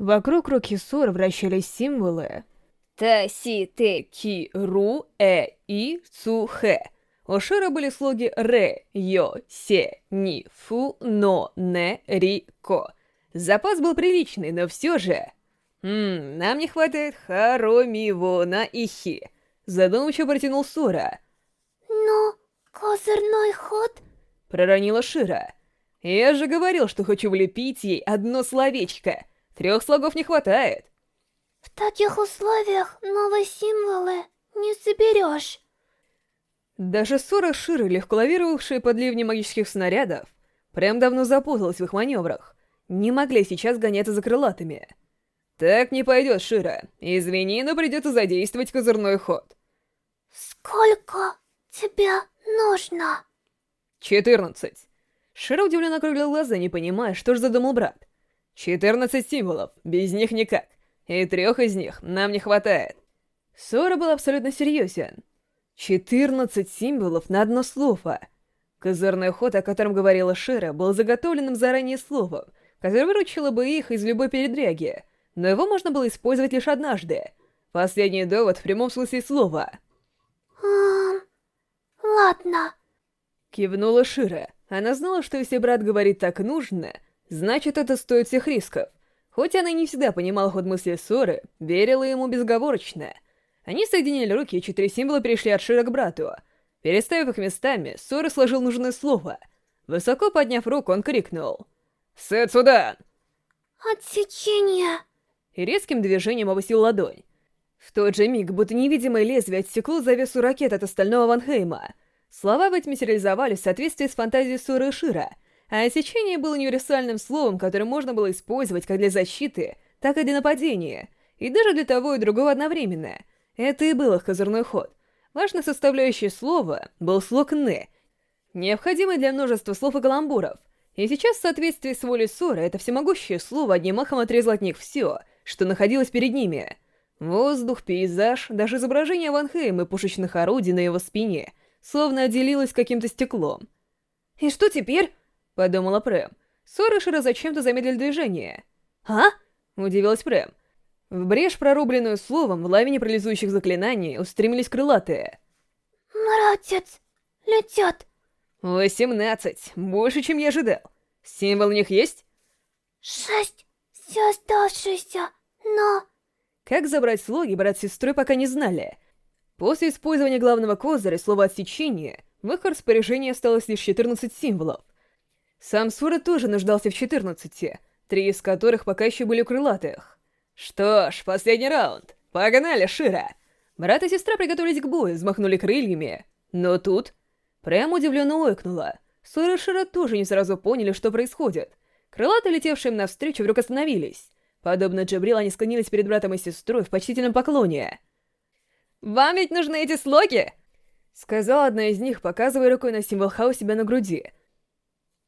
Вокруг руки Сора вращались символы Та, Си, Те, Ки, Ру, Э, И, Цу, Хэ. У Шира были слоги Ре, Йо, Се, Ни, Фу, Но, Не, Ри, Ко. Запас был приличный, но все же... «Ммм, нам не хватает Харо, Ми, Вона и Хи», — задумчиво протянул Сура. «Но козырной ход...» — проронила Шира. «Я же говорил, что хочу влепить ей одно словечко. Трех слогов не хватает». «В таких условиях новые символы не соберешь». Даже Сура Шира, легко лавировавшие под ливнем магических снарядов, прям давно запуталась в их маневрах, не могли сейчас гоняться за крылатыми. «Так не пойдет, Шира. Извини, но придется задействовать козырной ход». «Сколько тебе нужно?» «Четырнадцать». Шира удивленно округлил глаза, не понимая, что же задумал брат. «Четырнадцать символов, без них никак, и трех из них нам не хватает». Сора был абсолютно серьезен. Четырнадцать символов на одно слово. Козырный ход, о котором говорила Шира, был заготовленным заранее словом, которое выручило бы их из любой передряги, но его можно было использовать лишь однажды. Последний довод в прямом смысле слова. «Эм... Ладно». Кивнула Шира. Она знала, что если брат говорит так нужно, значит это стоит всех рисков. Хоть она и не всегда понимала ход мысли ссоры, верила ему безговорочно. Они соединили руки, и четыре символа перешли от Шира к брату. Переставив их местами, Сора сложил нужное слово. Высоко подняв руку, он крикнул. «Сэцудан!» «Отсечение!» И резким движением опустил ладонь. В тот же миг, будто невидимое лезвие отсекло завесу ракет от остального Ванхейма. Слова ведь материализовались в соответствии с фантазией Суры и Шира, а отсечение было универсальным словом, которое можно было использовать как для защиты, так и для нападения, и даже для того и другого одновременно. Это и был их козырной ход. Важной составляющей слова был слог «не», необходимый для множества слов и каламбуров. И сейчас, в соответствии с волей Сора, это всемогущее слово одним махом отрезало от них все, что находилось перед ними. Воздух, пейзаж, даже изображение Ван Хейма и пушечных орудий на его спине словно отделилось каким-то стеклом. «И что теперь?» — подумала Прэм. Сора и Шира зачем-то замедлили движение. «А?» — удивилась Прэм. В брешь, прорубленную словом, в лавине парализующих заклинаний устремились крылатые. «Братец, летят!» «Восемнадцать! Больше, чем я ожидал. Символ у них есть?» «Шесть! Все оставшиеся, но...» Как забрать слоги, брат с сестрой пока не знали. После использования главного козыря слова «отсечение», в их распоряжении осталось лишь 14 символов. Сам Сура тоже нуждался в 14, три из которых пока еще были у крылатых. Что ж, последний раунд. Погнали, Шира! Брат и сестра приготовились к бою, взмахнули крыльями. Но тут... Прям удивленно ойкнула. Сура и Шира тоже не сразу поняли, что происходит. Крылатые, летевшие им навстречу, вдруг остановились. Подобно Джабрил, они склонились перед братом и сестрой в почтительном поклоне. «Вам ведь нужны эти слоги?» Сказала одна из них, показывая рукой на символ Ха у себя на груди.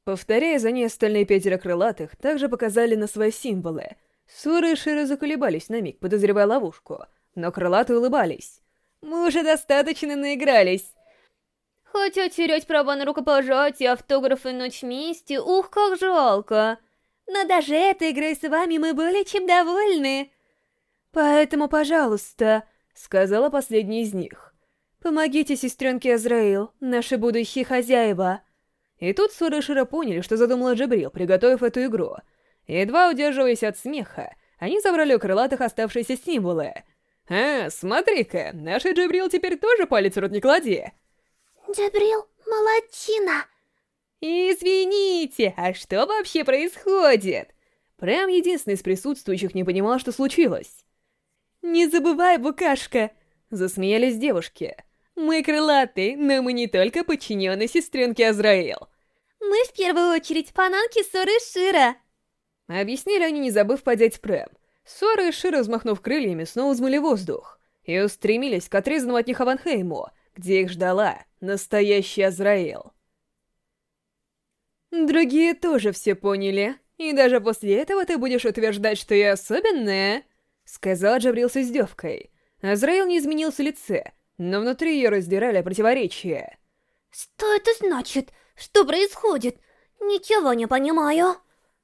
Повторяя за ней остальные пятеро крылатых, также показали на свои символы — Сура и Шира заколебались на миг, подозревая ловушку, но крылатые улыбались. «Мы уже достаточно наигрались!» Хотя терять права на рукопожатие, автографы ночь вместе, ух, как жалко. Но даже этой игрой с вами мы более чем довольны. Поэтому, пожалуйста, сказала последняя из них. Помогите сестренке Азраил, наши будущие хозяева. И тут Сура и Шира поняли, что задумала Джабрил, приготовив эту игру — Едва удерживаясь от смеха, они забрали у крылатых оставшиеся символы. «А, смотри-ка, наш Джабрил теперь тоже палец в рот не клади!» «Джабрил, молодчина!» «Извините, а что вообще происходит?» Прям единственный из присутствующих не понимал, что случилось. «Не забывай, Букашка!» Засмеялись девушки. «Мы крылатые, но мы не только подчиненные сестренки Азраил!» «Мы в первую очередь фананки Соры Шира!» Объяснили они, не забыв подеть Прэм. Сора и Шира, взмахнув крыльями, снова взмыли воздух и устремились к отрезанному от них Аванхейму, где их ждала настоящий Азраил. Другие тоже все поняли, и даже после этого ты будешь утверждать, что я особенная? Сказал Джабрил с издевкой. Азраил не изменился в лице, но внутри ее раздирали противоречия. Что это значит? Что происходит? Ничего не понимаю.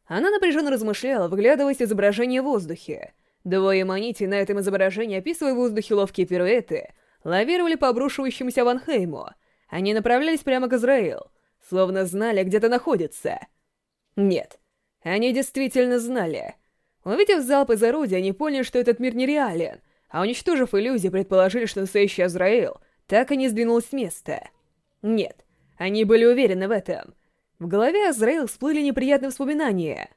Она напряженно размышляла, выглядываясь изображение в воздухе. Двое манити на этом изображении, описывая в воздухе ловкие пируэты, лавировали по обрушивающемуся Ванхейму. Они направлялись прямо к Израил, словно знали, где то находится. Нет, они действительно знали. Увидев залп из орудия, они поняли, что этот мир нереален, а уничтожив иллюзии, предположили, что настоящий Азраил так и не сдвинулась с места. Нет, они были уверены в этом. В голове Азраил всплыли неприятные воспоминания.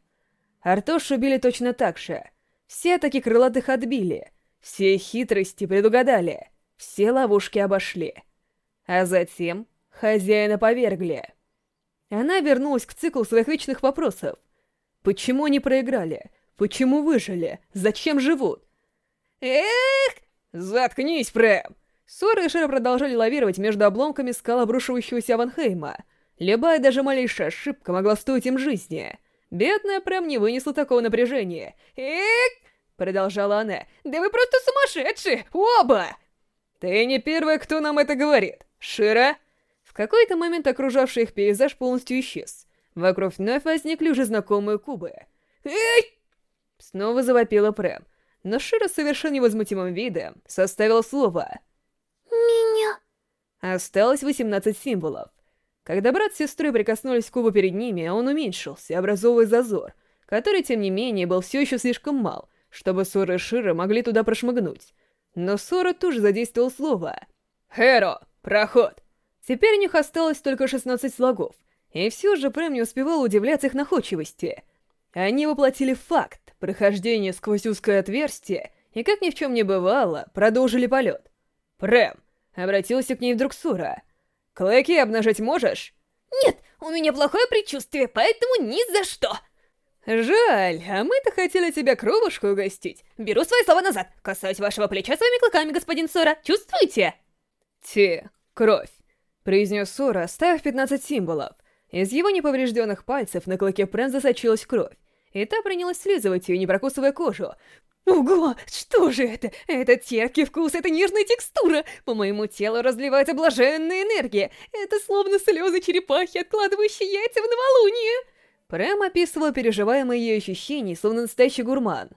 Артош убили точно так же. Все атаки крылатых отбили, все хитрости предугадали, все ловушки обошли. А затем хозяина повергли. Она вернулась к циклу своих вечных вопросов. Почему они проиграли? Почему выжили? Зачем живут? Эх! Заткнись, Прэм! Сора и Шера продолжали лавировать между обломками скал обрушивающегося Ванхейма. Любая даже малейшая ошибка могла стоить им жизни. Бедная Прэм не вынесла такого напряжения. «Эх!» — продолжала она. «Да вы просто сумасшедшие! Оба!» «Ты не первая, кто нам это говорит. Шира?» В какой-то момент окружавший их пейзаж полностью исчез. Вокруг вновь возникли уже знакомые кубы. «Эй!» Снова завопила Прэм. Но Шира с совершенно невозмутимым видом составила слово — меня. Осталось 18 символов. Когда брат с сестрой прикоснулись к кубу перед ними, он уменьшился, образовывая зазор, который, тем не менее, был все еще слишком мал, чтобы Сора и Шира могли туда прошмыгнуть. Но Сора тоже задействовал слово. «Хэро! Проход!» Теперь у них осталось только 16 слогов, и все же Прэм не успевал удивляться их находчивости. Они воплотили факт, прохождение сквозь узкое отверстие, и, как ни в чем не бывало, продолжили полет. «Прэм!» — обратился к ней вдруг Сура. «Клэки обнажить можешь?» «Нет, у меня плохое предчувствие, поэтому ни за что!» «Жаль, а мы-то хотели тебя кровушку угостить. Беру свои слова назад. Касаюсь вашего плеча своими клыками, господин Сора. Чувствуете?» «Те, кровь», — произнес Сора, ставив 15 символов. Из его неповрежденных пальцев на клыке Прэн засочилась кровь, и та принялась слизывать ее, не прокусывая кожу. Ого, что же это? Это терпкий вкус, это нежная текстура. По моему телу разливается блаженная энергия. Это словно слезы черепахи, откладывающие яйца в новолуние. Прям описывала переживаемые ее ощущения, словно настоящий гурман.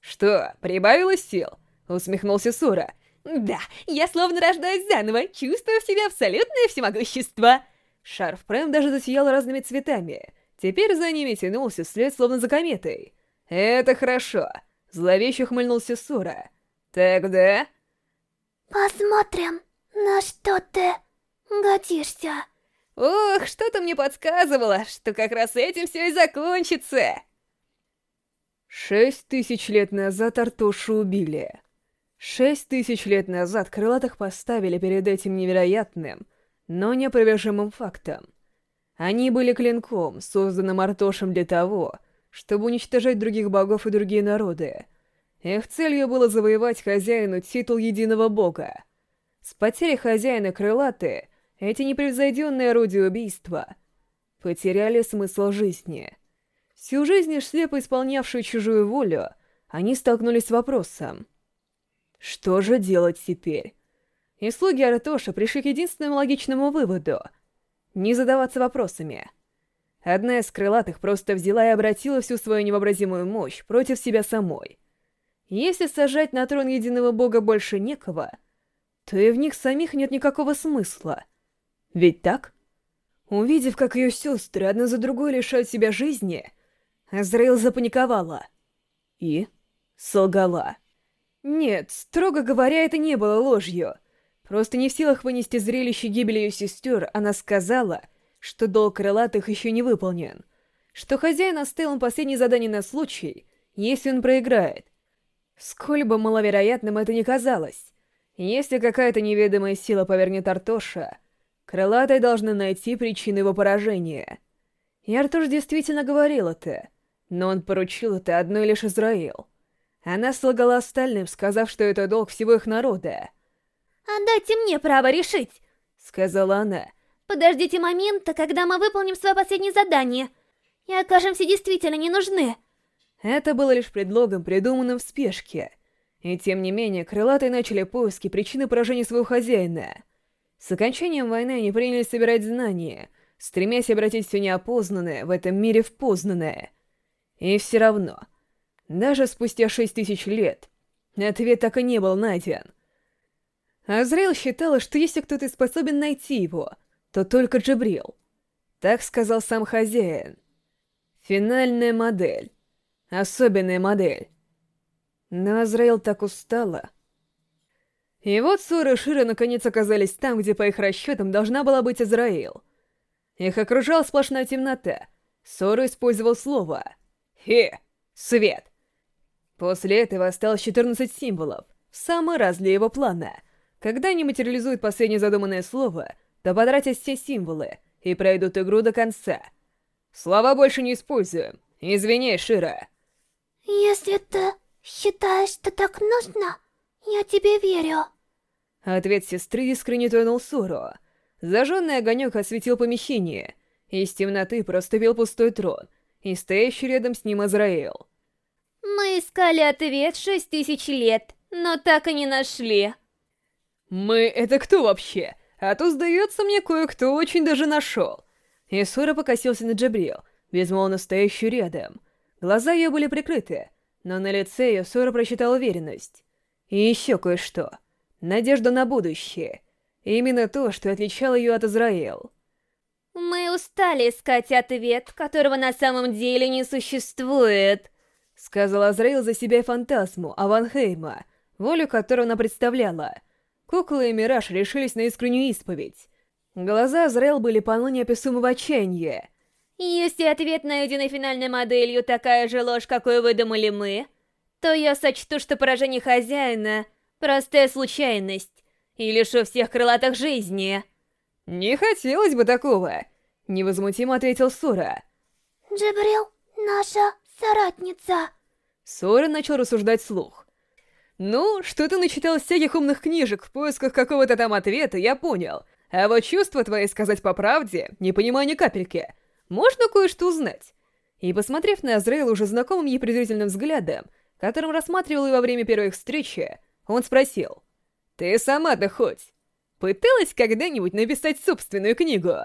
«Что, прибавилось сил?» — усмехнулся Сура. «Да, я словно рождаюсь заново, чувствую в себе абсолютное всемогущество!» Шарф Прэм даже засиял разными цветами. Теперь за ними тянулся след, словно за кометой. «Это хорошо!» Зловеще ухмыльнулся Сура. «Тогда...» «Посмотрим, на что ты годишься». «Ох, что-то мне подсказывало, что как раз этим все и закончится!» Шесть тысяч лет назад Артушу убили. Шесть тысяч лет назад крылатых поставили перед этим невероятным, но неопровержимым фактом. Они были клинком, созданным Артошем для того, чтобы уничтожать других богов и другие народы. Их целью было завоевать хозяину титул единого бога. С потерей хозяина крылатые, эти непревзойденные орудия убийства, потеряли смысл жизни. Всю жизнь слепо исполнявшую чужую волю, они столкнулись с вопросом. Что же делать теперь? И слуги Аратоша пришли к единственному логичному выводу — не задаваться вопросами — Одна из крылатых просто взяла и обратила всю свою невообразимую мощь против себя самой. Если сажать на трон единого бога больше некого, то и в них самих нет никакого смысла. Ведь так? Увидев, как ее сестры одна за другой лишают себя жизни, Азраил запаниковала. И солгала. Нет, строго говоря, это не было ложью. Просто не в силах вынести зрелище гибели ее сестер, она сказала, что долг крылатых еще не выполнен, что хозяин оставил им последнее задание на случай, если он проиграет. Сколь бы маловероятным это ни казалось, если какая-то неведомая сила повернет Артоша, крылатые должны найти причину его поражения. И Артош действительно говорил это, но он поручил это одной лишь Израил. Она слагала остальным, сказав, что это долг всего их народа. «Отдайте мне право решить!» — сказала она. Подождите момента, когда мы выполним свое последнее задание, и окажемся действительно не нужны. Это было лишь предлогом, придуманным в спешке. И тем не менее, крылатые начали поиски причины поражения своего хозяина. С окончанием войны они принялись собирать знания, стремясь обратить все неопознанное в этом мире в познанное. И все равно, даже спустя шесть тысяч лет, ответ так и не был найден. Азраил считала, что если кто-то способен найти его, то только Джабрил. Так сказал сам хозяин. Финальная модель. Особенная модель. Но Азраил так устала. И вот Сора и Шира наконец оказались там, где по их расчетам должна была быть Азраил. Их окружала сплошная темнота. Сора использовал слово «Хе! Свет!». После этого осталось 14 символов, в самый раз для его плана. Когда они материализуют последнее задуманное слово, то потратят все символы и пройдут игру до конца. Слова больше не используем. Извини, Шира. Если ты считаешь, что так нужно, я тебе верю. Ответ сестры искренне тронул Суру. Зажженный огонек осветил помещение. Из темноты проступил пустой трон, и стоящий рядом с ним Азраил. Мы искали ответ шесть тысяч лет, но так и не нашли. Мы — это кто вообще? А то, сдается мне, кое-кто очень даже нашел. И Сура покосился на Джабрил, безмолвно стоящую рядом. Глаза ее были прикрыты, но на лице ее Сура прочитал уверенность. И еще кое-что. Надежда на будущее. Именно то, что отличало ее от Израил. «Мы устали искать ответ, которого на самом деле не существует», — сказал Азраил за себя фантазму Аванхейма, волю которого она представляла. Кукла и Мираж решились на искреннюю исповедь. Глаза Азраил были полны неописуемого отчаяния. «Если ответ, найденный финальной моделью, такая же ложь, какую выдумали мы, то я сочту, что поражение хозяина — простая случайность, и лишу всех крылатых жизни». «Не хотелось бы такого», — невозмутимо ответил Сура. «Джабрил, наша соратница». Сора начал рассуждать слух. «Ну, что ты начитал всяких умных книжек в поисках какого-то там ответа, я понял. А вот чувства твои, сказать по правде, не понимаю ни капельки. Можно кое-что узнать?» И, посмотрев на Азраила уже знакомым ей презрительным взглядом, которым рассматривал и во время первой встречи, он спросил. «Ты сама-то хоть пыталась когда-нибудь написать собственную книгу?»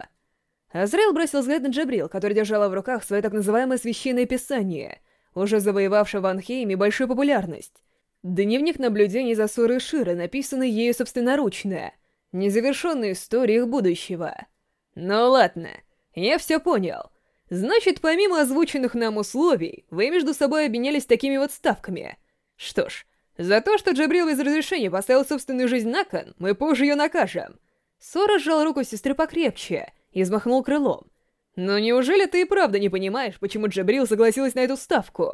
Азраил бросил взгляд на Джабрил, который держала в руках свое так называемое священное писание, уже завоевавшее в Анхейме большую популярность. Дневник наблюдений за Сурой Шира, написанный ею собственноручно. Незавершенная история их будущего. Ну ладно, я все понял. Значит, помимо озвученных нам условий, вы между собой обменялись такими вот ставками. Что ж, за то, что Джабрил без разрешения поставил собственную жизнь на кон, мы позже ее накажем. Сора сжал руку сестры покрепче и взмахнул крылом. Но неужели ты и правда не понимаешь, почему Джабрил согласилась на эту ставку?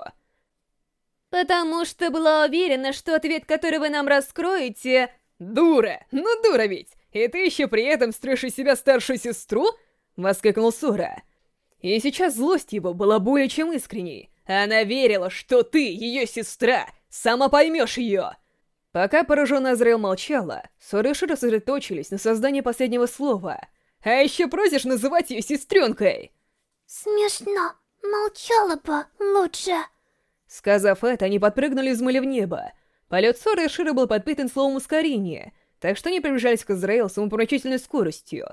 Потому что была уверена, что ответ, который вы нам раскроете... Дура! Ну дура ведь! И ты еще при этом строишь из себя старшую сестру? Воскликнул Сора. И сейчас злость его была более чем искренней. Она верила, что ты, ее сестра, сама поймешь ее. Пока пораженная Азраил молчала, Сурыши сосредоточились на создании последнего слова. А еще просишь называть ее сестренкой. Смешно. Молчала бы лучше. Сказав это, они подпрыгнули взмыли в небо. Полет Соры и Шира был подпитан словом ускорения, так что они приближались к Израилу с умопомрачительной скоростью.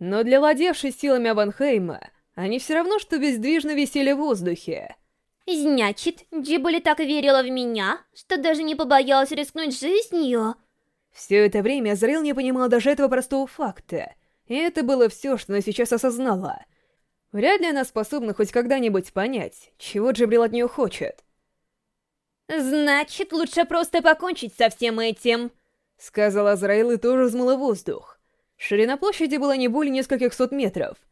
Но для владевшей силами Аванхейма, они все равно, что бездвижно висели в воздухе. Значит, Джибули так верила в меня, что даже не побоялась рискнуть жизнью? Все это время Азраил не понимал даже этого простого факта. И это было все, что она сейчас осознала. Вряд ли она способна хоть когда-нибудь понять, чего Джибрил от нее хочет. «Значит, лучше просто покончить со всем этим», — сказал Азраил и тоже взмыла воздух. Ширина площади была не более нескольких сот метров —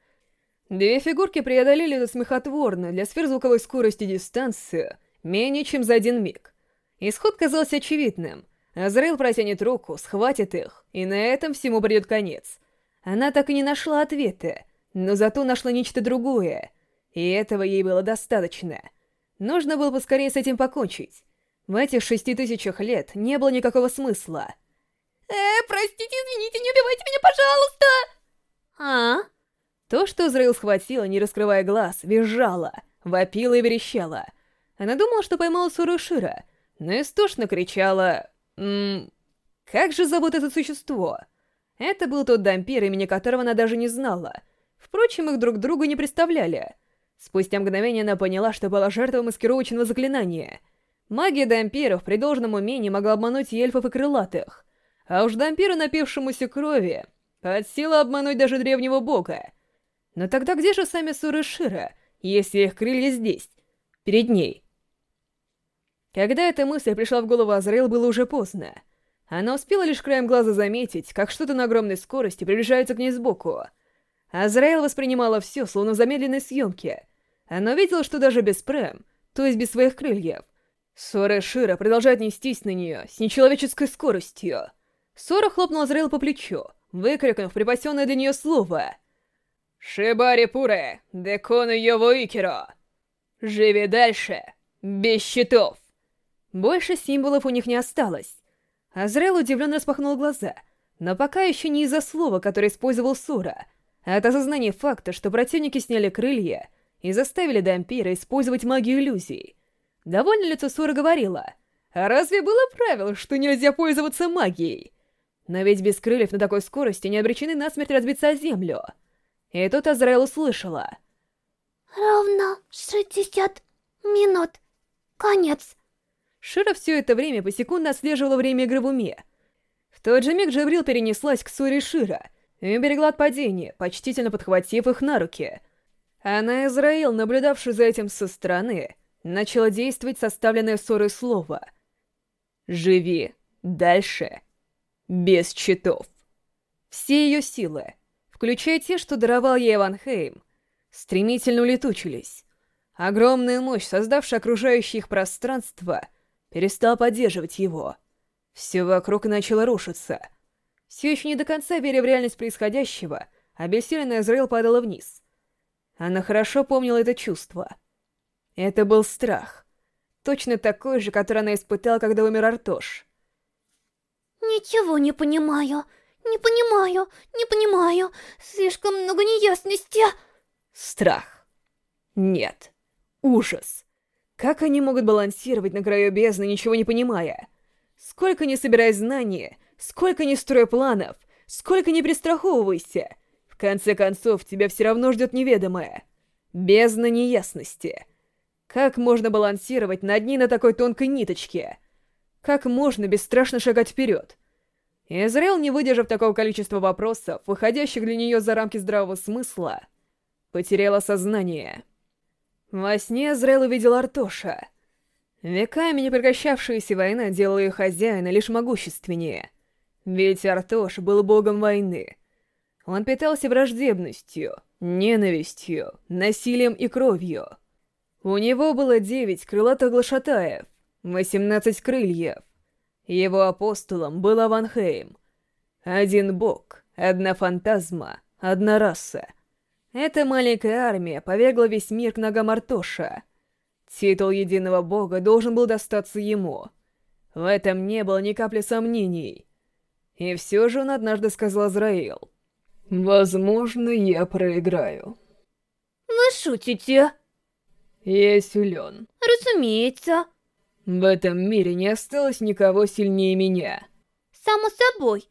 Две фигурки преодолели эту смехотворную для сфер звуковой скорости дистанцию менее чем за один миг. Исход казался очевидным. Азраил протянет руку, схватит их, и на этом всему придет конец. Она так и не нашла ответа, но зато нашла нечто другое. И этого ей было достаточно. Нужно было поскорее с этим покончить. В этих шести тысячах лет не было никакого смысла. «Э, простите, извините, не убивайте меня, пожалуйста!» «А?» То, что Зраил схватила, не раскрывая глаз, визжала, вопила и верещала. Она думала, что поймала Сурушира, но истошно кричала... «Ммм... Как же зовут это существо?» Это был тот дампир, имени которого она даже не знала. Впрочем, их друг другу не представляли. Спустя мгновение она поняла, что была жертвой маскировочного заклинания. Магия дампиров при должном умении могла обмануть и эльфов, и крылатых. А уж дампиру, напившемуся крови, под силу обмануть даже древнего бога. Но тогда где же сами Суры Шира, если их крылья здесь, перед ней? Когда эта мысль пришла в голову Азраил, было уже поздно. Она успела лишь краем глаза заметить, как что-то на огромной скорости приближается к ней сбоку. Азраил воспринимала все, словно в замедленной съемке. Она видела, что даже без прем, то есть без своих крыльев, Сора Шира продолжает нестись на нее с нечеловеческой скоростью. Сора хлопнула Азраил по плечу, выкрикнув припасенное для нее слово. «Шибари Пуре, Декону Йово Икеро!» «Живи дальше, без щитов!» Больше символов у них не осталось. Азраил удивленно распахнул глаза, но пока еще не из-за слова, которое использовал Сура, а от осознания факта, что противники сняли крылья и заставили Дампира использовать магию иллюзий. Довольно лицо Сура говорила, «А разве было правило, что нельзя пользоваться магией?» Но ведь без крыльев на такой скорости не обречены насмерть разбиться о землю. И тут Азраэл услышала. «Ровно 60 минут. Конец». Шира все это время посекундно отслеживала время игры в уме. В тот же миг Джабрил перенеслась к Суре Шира и уберегла от падения, почтительно подхватив их на руки. Она, Израил, наблюдавший за этим со стороны, начала действовать составленное ссорой слово. «Живи дальше, без читов». Все ее силы, включая те, что даровал ей Ванхейм, стремительно улетучились. Огромная мощь, создавшая окружающее их пространство — перестал поддерживать его. Все вокруг начало рушиться. Все еще не до конца веря в реальность происходящего, обессиленная Израил падала вниз. Она хорошо помнила это чувство. Это был страх. Точно такой же, который она испытала, когда умер Артош. «Ничего не понимаю. Не понимаю. Не понимаю. Слишком много неясности». Страх. Нет. Ужас. Как они могут балансировать на краю бездны, ничего не понимая? Сколько не собирай знания, сколько не строй планов, сколько не пристраховывайся, конце концов тебя все равно ждет неведомое. Бездна неясности. Как можно балансировать над ней на такой тонкой ниточке? Как можно бесстрашно шагать вперед? Израил, не выдержав такого количества вопросов, выходящих для нее за рамки здравого смысла, потеряла сознание. Во сне Зрел увидел Артоша. Веками непрекращавшаяся война делала ее хозяина лишь могущественнее. Ведь Артош был богом войны. Он питался враждебностью, ненавистью, насилием и кровью. У него было девять крылатых глашатаев, восемнадцать крыльев. Его апостолом был Аванхейм. Один бог, одна фантазма, одна раса — эта маленькая армия повергла весь мир к ногам Артоша. Титул Единого Бога должен был достаться ему. В этом не было ни капли сомнений. И все же он однажды сказал Азраил. «Возможно, я проиграю». «Вы шутите?» «Я силен». «Разумеется». «В этом мире не осталось никого сильнее меня». «Само собой».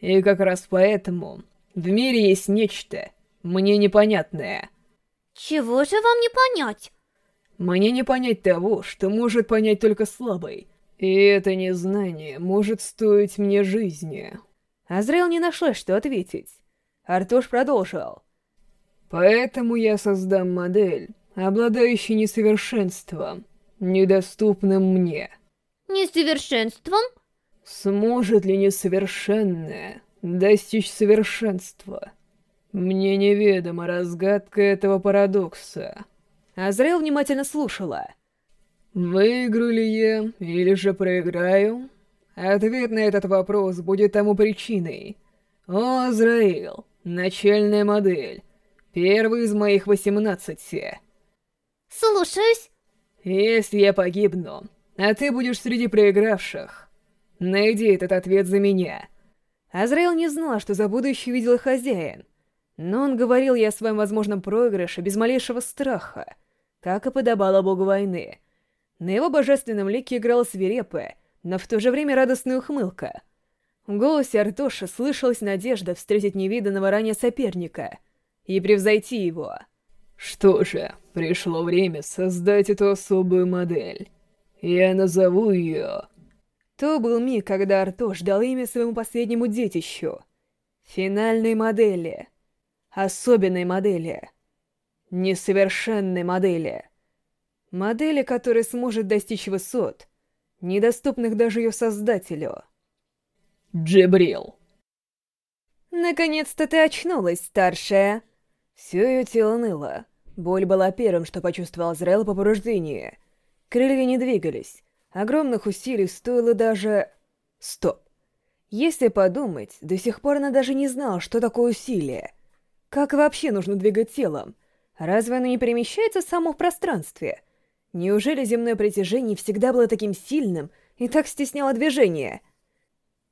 «И как раз поэтому в мире есть нечто, мне непонятное. Чего же вам не понять? Мне не понять того, что может понять только слабый. И это незнание может стоить мне жизни. Азраил не нашла, что ответить. Артуш продолжил. Поэтому я создам модель, обладающую несовершенством, недоступным мне. Несовершенством? Сможет ли несовершенное достичь совершенства? Мне неведома разгадка этого парадокса. Азраил внимательно слушала. Выиграю ли я или же проиграю? Ответ на этот вопрос будет тому причиной. О, Азраил, начальная модель. Первый из моих восемнадцати. Слушаюсь. Если я погибну, а ты будешь среди проигравших, найди этот ответ за меня. Азраил не знала, что за будущее видел хозяин. Но он говорил ей о своем возможном проигрыше без малейшего страха, как и подобало богу войны. На его божественном лике играла свирепая, но в то же время радостная ухмылка. В голосе Артоша слышалась надежда встретить невиданного ранее соперника и превзойти его. «Что же, Пришло время создать эту особую модель. Я назову ее... То был миг, когда Артош дал имя своему последнему детищу. Финальной модели. Особенной модели. Несовершенной модели. Модели, которая сможет достичь высот, недоступных даже ее создателю. Джибрил. Наконец-то ты очнулась, старшая. Все ее тело ныло. Боль была первым, что почувствовал Азраэл по порождении. Крылья не двигались. Огромных усилий стоило даже... Стоп. Если подумать, до сих пор она даже не знала, что такое усилие. Как вообще нужно двигать телом? Разве оно не перемещается само в пространстве? Неужели земное притяжение всегда было таким сильным и так стесняло движение?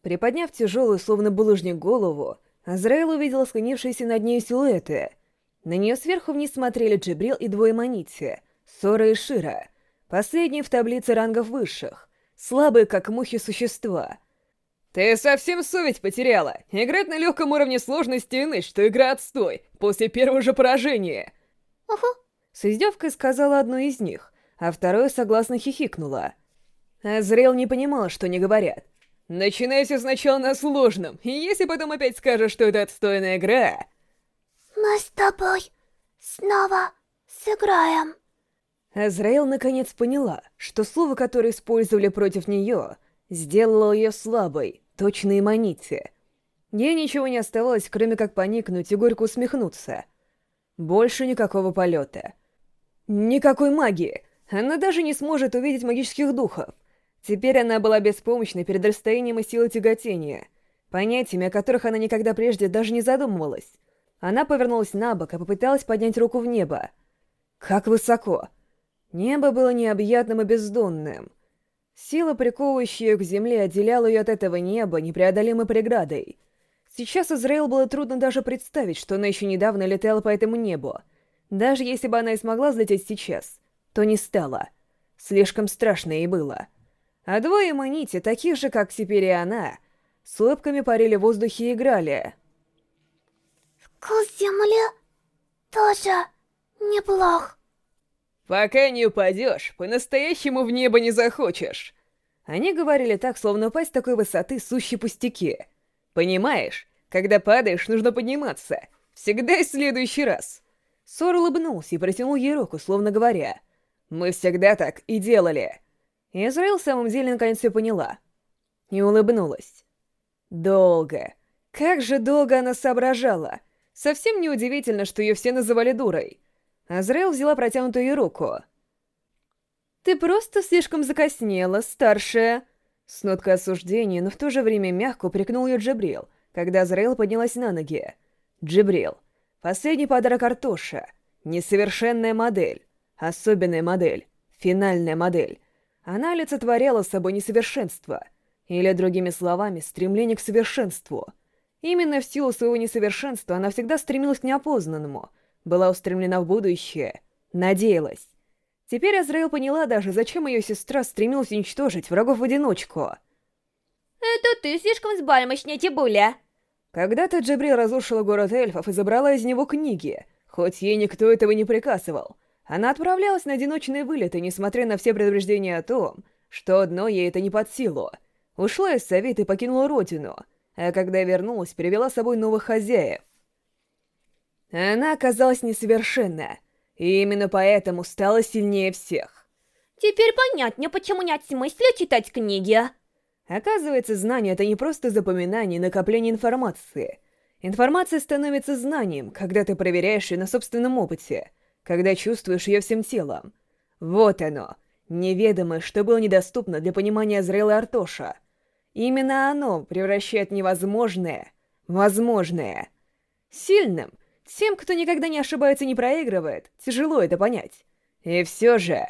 Приподняв тяжелую, словно булыжник, голову, Азраэл увидела склонившиеся над ней силуэты — на нее сверху вниз смотрели Джибрил и двое Манити, Сора и Шира, последние в таблице рангов высших, слабые, как мухи, существа. «Ты совсем совесть потеряла! Играть на легком уровне сложности иначе, что игра отстой, после первого же поражения!» Угу. С издевкой сказала одно из них, а второе согласно хихикнула. Азрел не понимал, что не говорят. «Начинай все сначала на сложном, и если потом опять скажешь, что это отстойная игра...» Мы с тобой снова сыграем. Азраэл наконец поняла, что слово, которое использовали против нее, сделало ее слабой, точно и маните. Ей ничего не оставалось, кроме как поникнуть и горько усмехнуться. Больше никакого полета. Никакой магии. Она даже не сможет увидеть магических духов. Теперь она была беспомощна перед расстоянием и силой тяготения, понятиями, о которых она никогда прежде даже не задумывалась. Она повернулась на бок и попыталась поднять руку в небо. Как высоко! Небо было необъятным и бездонным. Сила, приковывающая ее к земле, отделяла ее от этого неба непреодолимой преградой. Сейчас Израил было трудно даже представить, что она еще недавно летала по этому небу. Даже если бы она и смогла взлететь сейчас, то не стала. Слишком страшно ей было. А двое манити, таких же, как теперь и она, с улыбками парили в воздухе и играли — Вкус земли тоже неплох. Пока не упадешь, по-настоящему в небо не захочешь. Они говорили так, словно упасть с такой высоты сущие пустяки. Понимаешь, когда падаешь, нужно подниматься. Всегда и в следующий раз. Сор улыбнулся и протянул ей руку, словно говоря, «Мы всегда так и делали». Израил в самом деле наконец все поняла. И улыбнулась. Долго. Как же долго она соображала. Совсем неудивительно, что ее все называли дурой. Азраэл взяла протянутую ей руку. «Ты просто слишком закоснела, старшая!» С ноткой осуждения, но в то же время мягко упрекнул ее Джибрил, когда Азраэл поднялась на ноги. «Джибрил, последний подарок Артоша. Несовершенная модель. Особенная модель. Финальная модель. Она олицетворяла собой несовершенство. Или, другими словами, стремление к совершенству — Именно в силу своего несовершенства она всегда стремилась к неопознанному, была устремлена в будущее, надеялась. Теперь Азраил поняла даже, зачем ее сестра стремилась уничтожить врагов в одиночку. «Это ты слишком сбалмошная, Тибуля!» Когда-то Джабрил разрушила город эльфов и забрала из него книги, хоть ей никто этого не приказывал. Она отправлялась на одиночные вылеты, несмотря на все предупреждения о том, что одно ей это не под силу. Ушла из совета и покинула родину — а когда вернулась, привела с собой новых хозяев. Она оказалась несовершенна, и именно поэтому стала сильнее всех. Теперь понятно, почему нет смысла читать книги. Оказывается, знание — это не просто запоминание и накопление информации. Информация становится знанием, когда ты проверяешь ее на собственном опыте, когда чувствуешь ее всем телом. Вот оно, неведомое, что было недоступно для понимания зрелой Артоша — Именно оно превращает невозможное в возможное. Сильным, тем, кто никогда не ошибается и не проигрывает, тяжело это понять. И все же...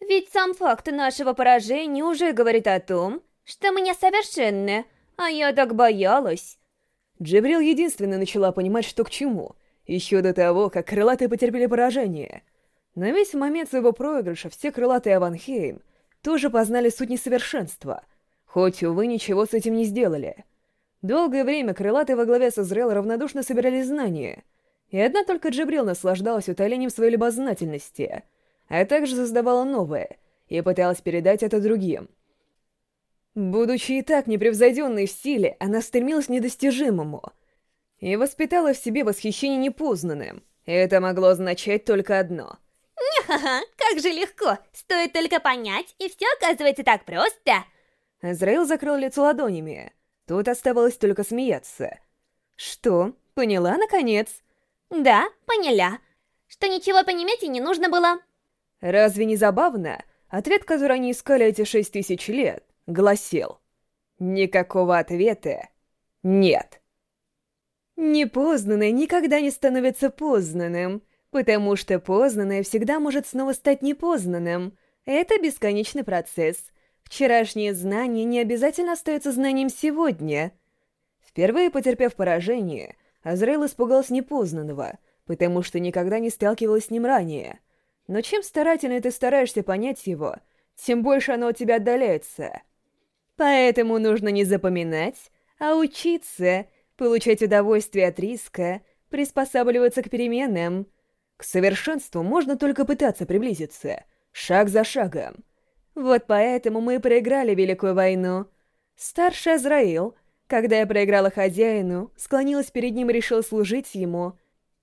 Ведь сам факт нашего поражения уже говорит о том, что мы несовершенны, а я так боялась. Джибрил единственно начала понимать, что к чему, еще до того, как крылатые потерпели поражение. На весь момент своего проигрыша все крылатые Аванхейм тоже познали суть несовершенства — Хоть, увы, ничего с этим не сделали. Долгое время крылатые во главе с Израил равнодушно собирали знания. И одна только Джибрил наслаждалась утолением своей любознательности, а также создавала новое и пыталась передать это другим. Будучи и так непревзойденной в стиле, она стремилась к недостижимому и воспитала в себе восхищение непознанным. Это могло означать только одно. Ха-ха, как же легко. Стоит только понять, и все оказывается так просто. Азраил закрыл лицо ладонями. Тут оставалось только смеяться. Что, поняла, наконец? Да, поняла. Что ничего понимать и не нужно было. Разве не забавно? Ответ, который они искали эти шесть тысяч лет, гласил. Никакого ответа нет. Непознанное никогда не становится познанным, потому что познанное всегда может снова стать непознанным. Это бесконечный процесс. Вчерашнее знание не обязательно остается знанием сегодня. Впервые потерпев поражение, Азраил испугался непознанного, потому что никогда не сталкивалась с ним ранее. Но чем старательнее ты стараешься понять его, тем больше оно от тебя отдаляется. Поэтому нужно не запоминать, а учиться, получать удовольствие от риска, приспосабливаться к переменам. К совершенству можно только пытаться приблизиться, шаг за шагом. Вот поэтому мы проиграли Великую войну. Старший Азраил, когда я проиграла хозяину, склонилась перед ним и решила служить ему.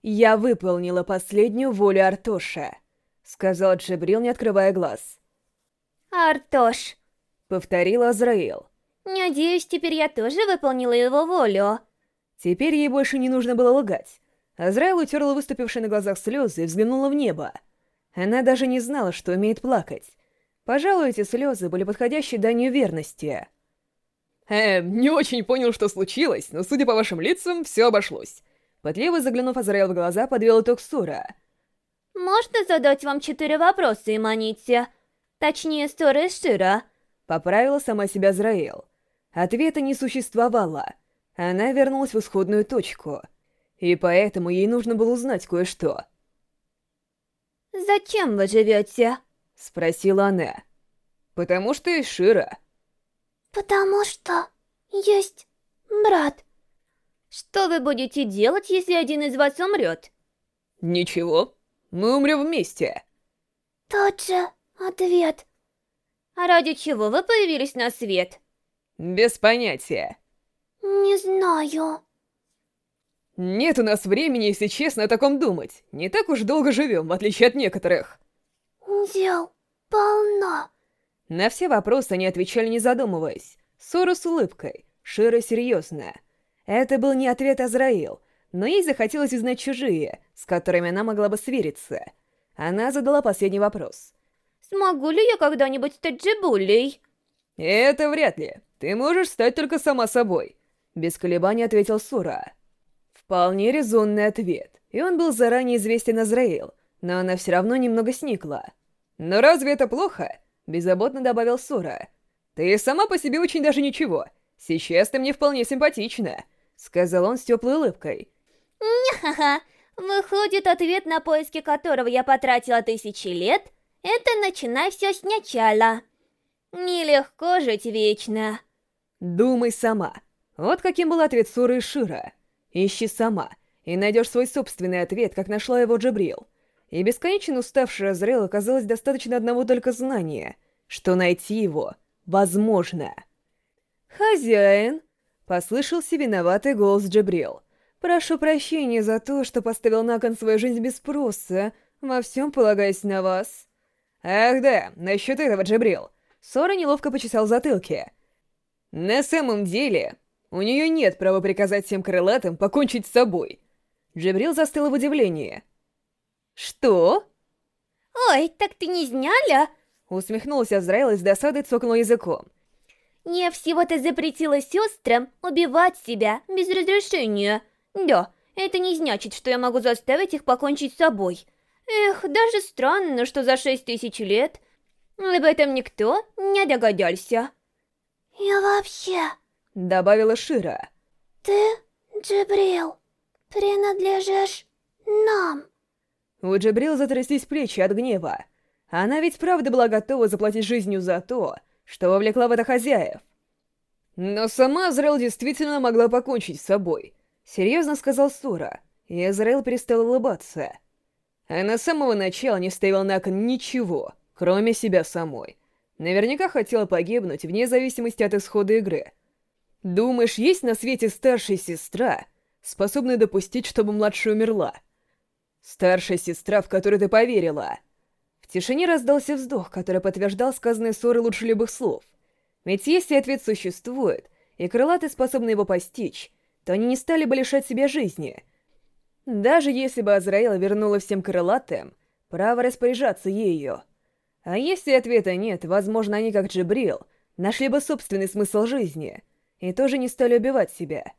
Я выполнила последнюю волю Артоша, сказал Джибрил, не открывая глаз. Артош, Повторил Азраил. надеюсь, теперь я тоже выполнила его волю. Теперь ей больше не нужно было лгать. Азраил утерла выступившие на глазах слезы и взглянула в небо. Она даже не знала, что умеет плакать. Пожалуй, эти слезы были подходящей данью верности. «Эм, не очень понял, что случилось, но, судя по вашим лицам, все обошлось». Пытливо заглянув Азраил в глаза, подвел итог Сура. Можно задать вам четыре вопроса, Иманити? Точнее, Сора и Шира. Поправила сама себя Азраил. Ответа не существовало. Она вернулась в исходную точку. И поэтому ей нужно было узнать кое-что. Зачем вы живете? Спросила она. «Потому что Шира». Потому что есть брат. Что вы будете делать, если один из вас умрет? «Ничего, мы умрем вместе». Тот же ответ. А ради чего вы появились на свет? Без понятия. Не знаю. Нет у нас времени, если честно, о таком думать. Не так уж долго живем, в отличие от некоторых. Дел полно. На все вопросы они отвечали не задумываясь. Сора с улыбкой, Шира серьезная. Это был не ответ Азраил, но ей захотелось узнать чужие, с которыми она могла бы свериться. Она задала последний вопрос. Смогу ли я когда-нибудь стать Джибулей? «Это вряд ли. Ты можешь стать только сама собой», — без колебаний ответил Сура. Вполне резонный ответ, и он был заранее известен Азраил, но она все равно немного сникла. «Но разве это плохо?» — беззаботно добавил Сура. «Ты сама по себе очень даже ничего. Сейчас ты мне вполне симпатична», — сказал он с теплой улыбкой. Ха-ха. Выходит, ответ, на поиски которого я потратила тысячи лет, это начинай все сначала. Нелегко жить вечно. «Думай сама». Вот каким был ответ Суры и Шира. «Ищи сама, и найдешь свой собственный ответ, как нашла его Джабрил». И бесконечно уставший Азрел оказалось достаточно одного только знания, что найти его возможно. «Хозяин!» — послышался виноватый голос Джабрил. «Прошу прощения за то, что поставил на кон свою жизнь без спроса, во всем полагаясь на вас». «Ах да, насчет этого, Джабрил!» Сора неловко почесал затылки. «На самом деле, у нее нет права приказать всем крылатым покончить с собой». Джабрил застыл в удивлении. «Что?» Ой, так ты не знала? Усмехнулся Азраил и с досадой цокнул языком. Я всего-то запретила сестрам убивать себя без разрешения. Да, это не значит, что я могу заставить их покончить с собой. Эх, даже странно, что за шесть тысяч лет об этом никто не догадался. И вообще, Добавила Шира. ты, Джибрил, принадлежишь нам. У Джабрил затряслись плечи от гнева. Она ведь правда была готова заплатить жизнью за то, что вовлекла в это хозяев. Но сама Азраил действительно могла покончить с собой, серьезно сказал Сура. и Азраэл перестал улыбаться. Она с самого начала не ставила на кон ничего, кроме себя самой. Наверняка хотела погибнуть вне зависимости от исхода игры. Думаешь, есть на свете старшая сестра, способная допустить, чтобы младшая умерла? Старшая сестра, в которую ты поверила. В тишине раздался вздох, который подтверждал сказанные ссоры лучше любых слов. Ведь если ответ существует, и крылатые способны его постичь, то они не стали бы лишать себя жизни. Даже если бы Азраила вернула всем крылатым, право распоряжаться ею. А если ответа нет, возможно, они, как Джибрил, нашли бы собственный смысл жизни и тоже не стали убивать себя.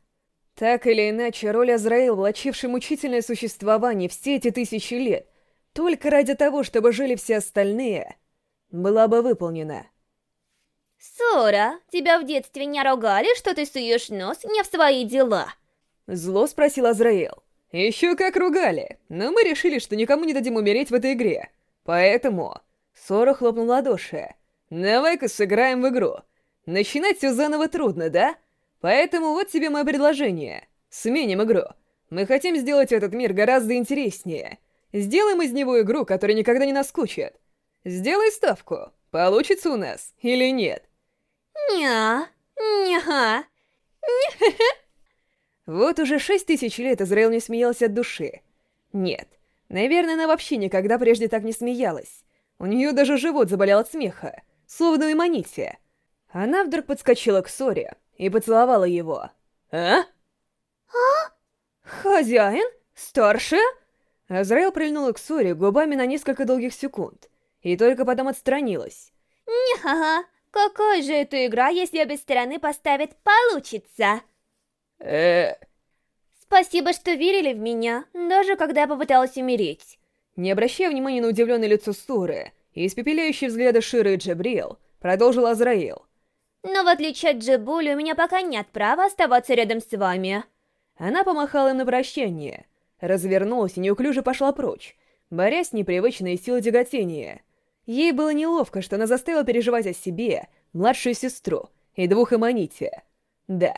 Так или иначе, роль Азраил, влачивший мучительное существование все эти тысячи лет, только ради того, чтобы жили все остальные, была бы выполнена. «Сора, тебя в детстве не ругали, что ты суешь нос не в свои дела?» Зло спросил Азраил. «Еще как ругали, но мы решили, что никому не дадим умереть в этой игре. Поэтому...» Сора хлопнул ладоши. «Давай-ка сыграем в игру. Начинать все заново трудно, да? Поэтому вот тебе мое предложение. Сменим игру. Мы хотим сделать этот мир гораздо интереснее. Сделаем из него игру, которая никогда не наскучит. Сделай ставку. Получится у нас или нет? Ня, ня, Вот уже шесть тысяч лет Израил не смеялся от души. Нет, наверное, она вообще никогда прежде так не смеялась. У нее даже живот заболел от смеха, словно у Эманити. Она вдруг подскочила к Соре и поцеловала его. «А?» А? «Хозяин? Старшая?» Азраэл прильнула к Соре губами на несколько долгих секунд, и только потом отстранилась. ня. Какая же эта игра, если обе стороны поставят «получится»? э Спасибо, что верили в меня, даже когда я попыталась умереть. Не обращая внимания на удивленное лицо Суры и испепеляющие взгляды Ширы и Джабриэл, продолжил Азраил. Но в отличие от Джебули, у меня пока нет права оставаться рядом с вами. Она помахала им на прощание, развернулась и неуклюже пошла прочь, борясь с непривычной силой тяготения. Ей было неловко, что она заставила переживать о себе младшую сестру и двух Эманити. Да,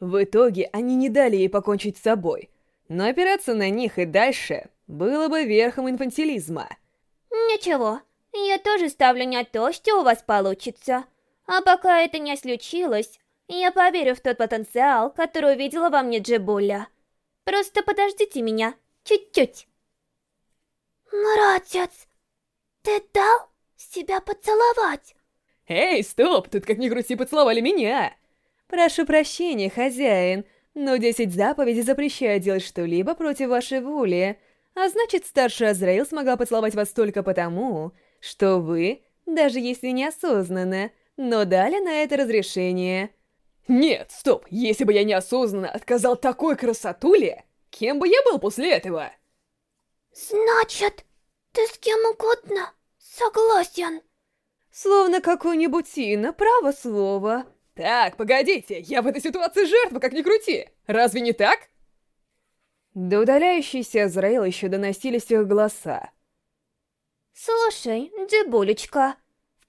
в итоге они не дали ей покончить с собой, но опираться на них и дальше было бы верхом инфантилизма. Ничего, я тоже ставлю не то, что у вас получится. А пока это не случилось, я поверю в тот потенциал, который увидела во мне Джебуля. Просто подождите меня, чуть-чуть. Братец, ты дал себя поцеловать? Эй, стоп, тут как ни крути поцеловали меня. Прошу прощения, хозяин, но десять заповедей запрещают делать что-либо против вашей воли. А значит, старший Азраил смогла поцеловать вас только потому, что вы, даже если неосознанно, но дали на это разрешение. Нет, стоп, если бы я неосознанно отказал такой красотуле, кем бы я был после этого? Значит, ты с кем угодно согласен. Словно какой-нибудь Сина, право слово. Так, погодите, я в этой ситуации жертва, как ни крути. Разве не так? До удаляющейся Азраил еще доносились их голоса. Слушай, Джебулечка,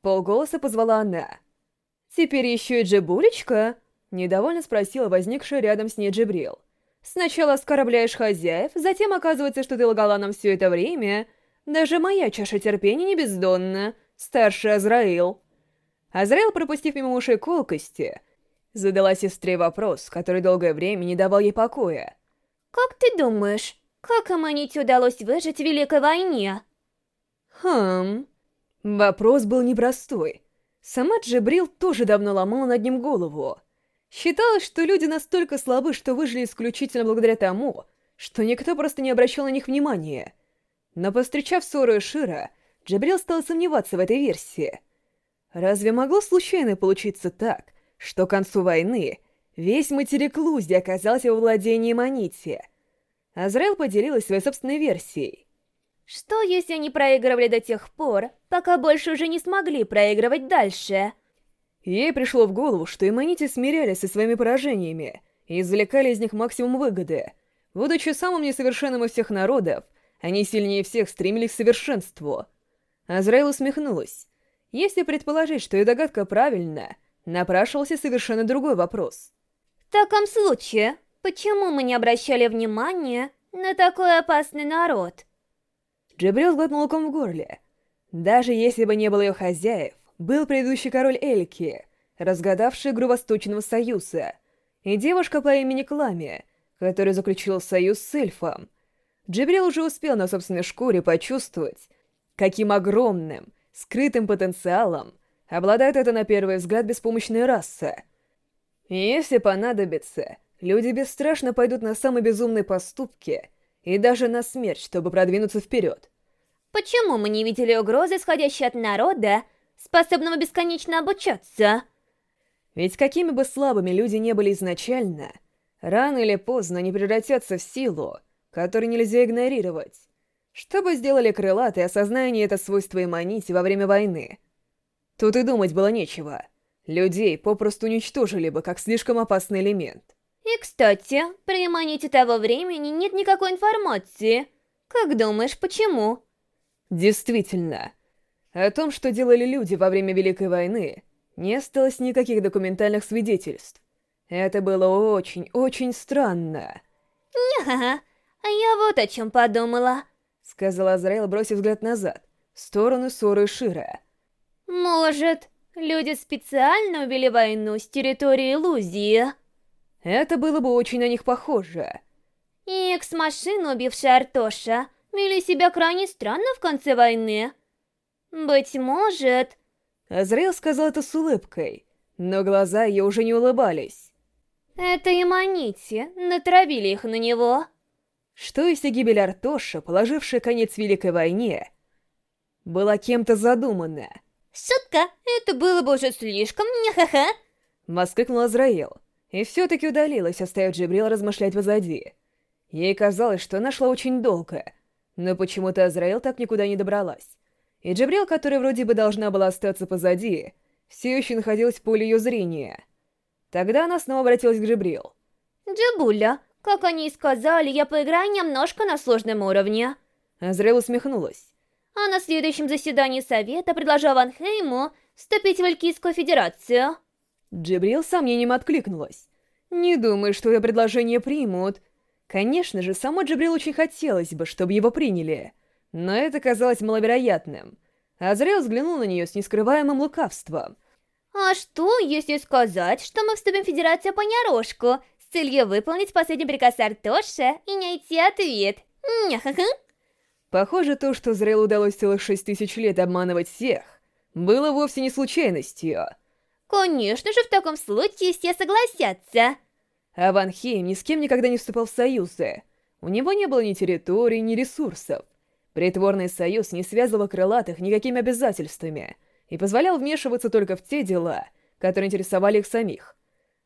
полголоса позвала она. «Теперь еще и Джебулечка?» — недовольно спросила возникшая рядом с ней Джибрил. «Сначала оскорбляешь хозяев, затем оказывается, что ты лгала нам все это время. Даже моя чаша терпения не бездонна, старший Азраил». Азраил, пропустив мимо ушей колкости, задала сестре вопрос, который долгое время не давал ей покоя. «Как ты думаешь, как Аманите удалось выжить в Великой войне?» «Хм...» Вопрос был непростой. Сама Джабрил тоже давно ломала над ним голову. Считалось, что люди настолько слабы, что выжили исключительно благодаря тому, что никто просто не обращал на них внимания. Но постречав Сору и Шира, Джабрил стал сомневаться в этой версии. Разве могло случайно получиться так, что к концу войны весь материк Лузи оказался во владении Манити? Азраэл поделилась своей собственной версией. Что, если они проигрывали до тех пор, пока больше уже не смогли проигрывать дальше? Ей пришло в голову, что Эмманити смирялись со своими поражениями и извлекали из них максимум выгоды. Будучи самым несовершенным из всех народов, они сильнее всех стремились к совершенству. Азраил усмехнулась. Если предположить, что ее догадка правильна, напрашивался совершенно другой вопрос. В таком случае, почему мы не обращали внимания на такой опасный народ. Джабрил сглотнул ком в горле. Даже если бы не было ее хозяев, был предыдущий король Эльки, разгадавший игру Восточного Союза, и девушка по имени Клами, которая заключила союз с эльфом. Джабрил уже успел на собственной шкуре почувствовать, каким огромным, скрытым потенциалом обладает эта на первый взгляд беспомощная раса. Если понадобится, люди бесстрашно пойдут на самые безумные поступки и даже на смерть, чтобы продвинуться вперед. Почему мы не видели угрозы, исходящей от народа, способного бесконечно обучаться? Ведь какими бы слабыми люди не были изначально, рано или поздно они превратятся в силу, которую нельзя игнорировать. Что бы сделали крылатые, осознание это свойство Эмманити во время войны? Тут и думать было нечего. Людей попросту уничтожили бы, как слишком опасный элемент. И, кстати, при Эмманите того времени нет никакой информации. Как думаешь, почему? Действительно. О том, что делали люди во время Великой войны, не осталось никаких документальных свидетельств. Это было очень-очень странно. Ня, а я вот о чем подумала. Сказал Азраэл, бросив взгляд назад, в сторону Соры Шира. Может, люди специально убили войну с территории Лузии? Это было бы очень на них похоже. И экс-машина, убившая Артоша, вели себя крайне странно в конце войны. Быть может... Азраэл сказал это с улыбкой, но глаза ее уже не улыбались. Это и Манити, натравили их на него. Что если гибель Артоша, положившая конец Великой войне, была кем-то задумана? Шутка, это было бы уже слишком, не-ха-ха. Воскликнул Азраэл, и все-таки удалилась, оставив Джибрил размышлять позади. Ей казалось, что она шла очень долго, но почему-то Азраэл так никуда не добралась. И Джибрил, которая вроде бы должна была остаться позади, все еще находилась в поле ее зрения. Тогда она снова обратилась к Джибрил. Джибуля, как они и сказали, я поиграю немножко на сложном уровне. Азраэл усмехнулась. А на следующем заседании совета предложил Ван Хейму вступить в Элькийскую Федерацию. Джибрил с сомнением откликнулась. «Не думаю, что это предложение примут. Конечно же, самой Джибрил очень хотелось бы, чтобы его приняли, но это казалось маловероятным. Азраэл взглянул на нее с нескрываемым лукавством. «А что, если сказать, что мы вступим в Федерацию понярошку, с целью выполнить последний приказ Артоша и найти ответ? Ня-ха-ха!» Похоже, то, что Зрел удалось целых шесть тысяч лет обманывать всех, было вовсе не случайностью. Конечно же, в таком случае все согласятся. А Ван Хейм ни с кем никогда не вступал в союзы. У него не было ни территории, ни ресурсов. Притворный союз не связывал крылатых никакими обязательствами и позволял вмешиваться только в те дела, которые интересовали их самих.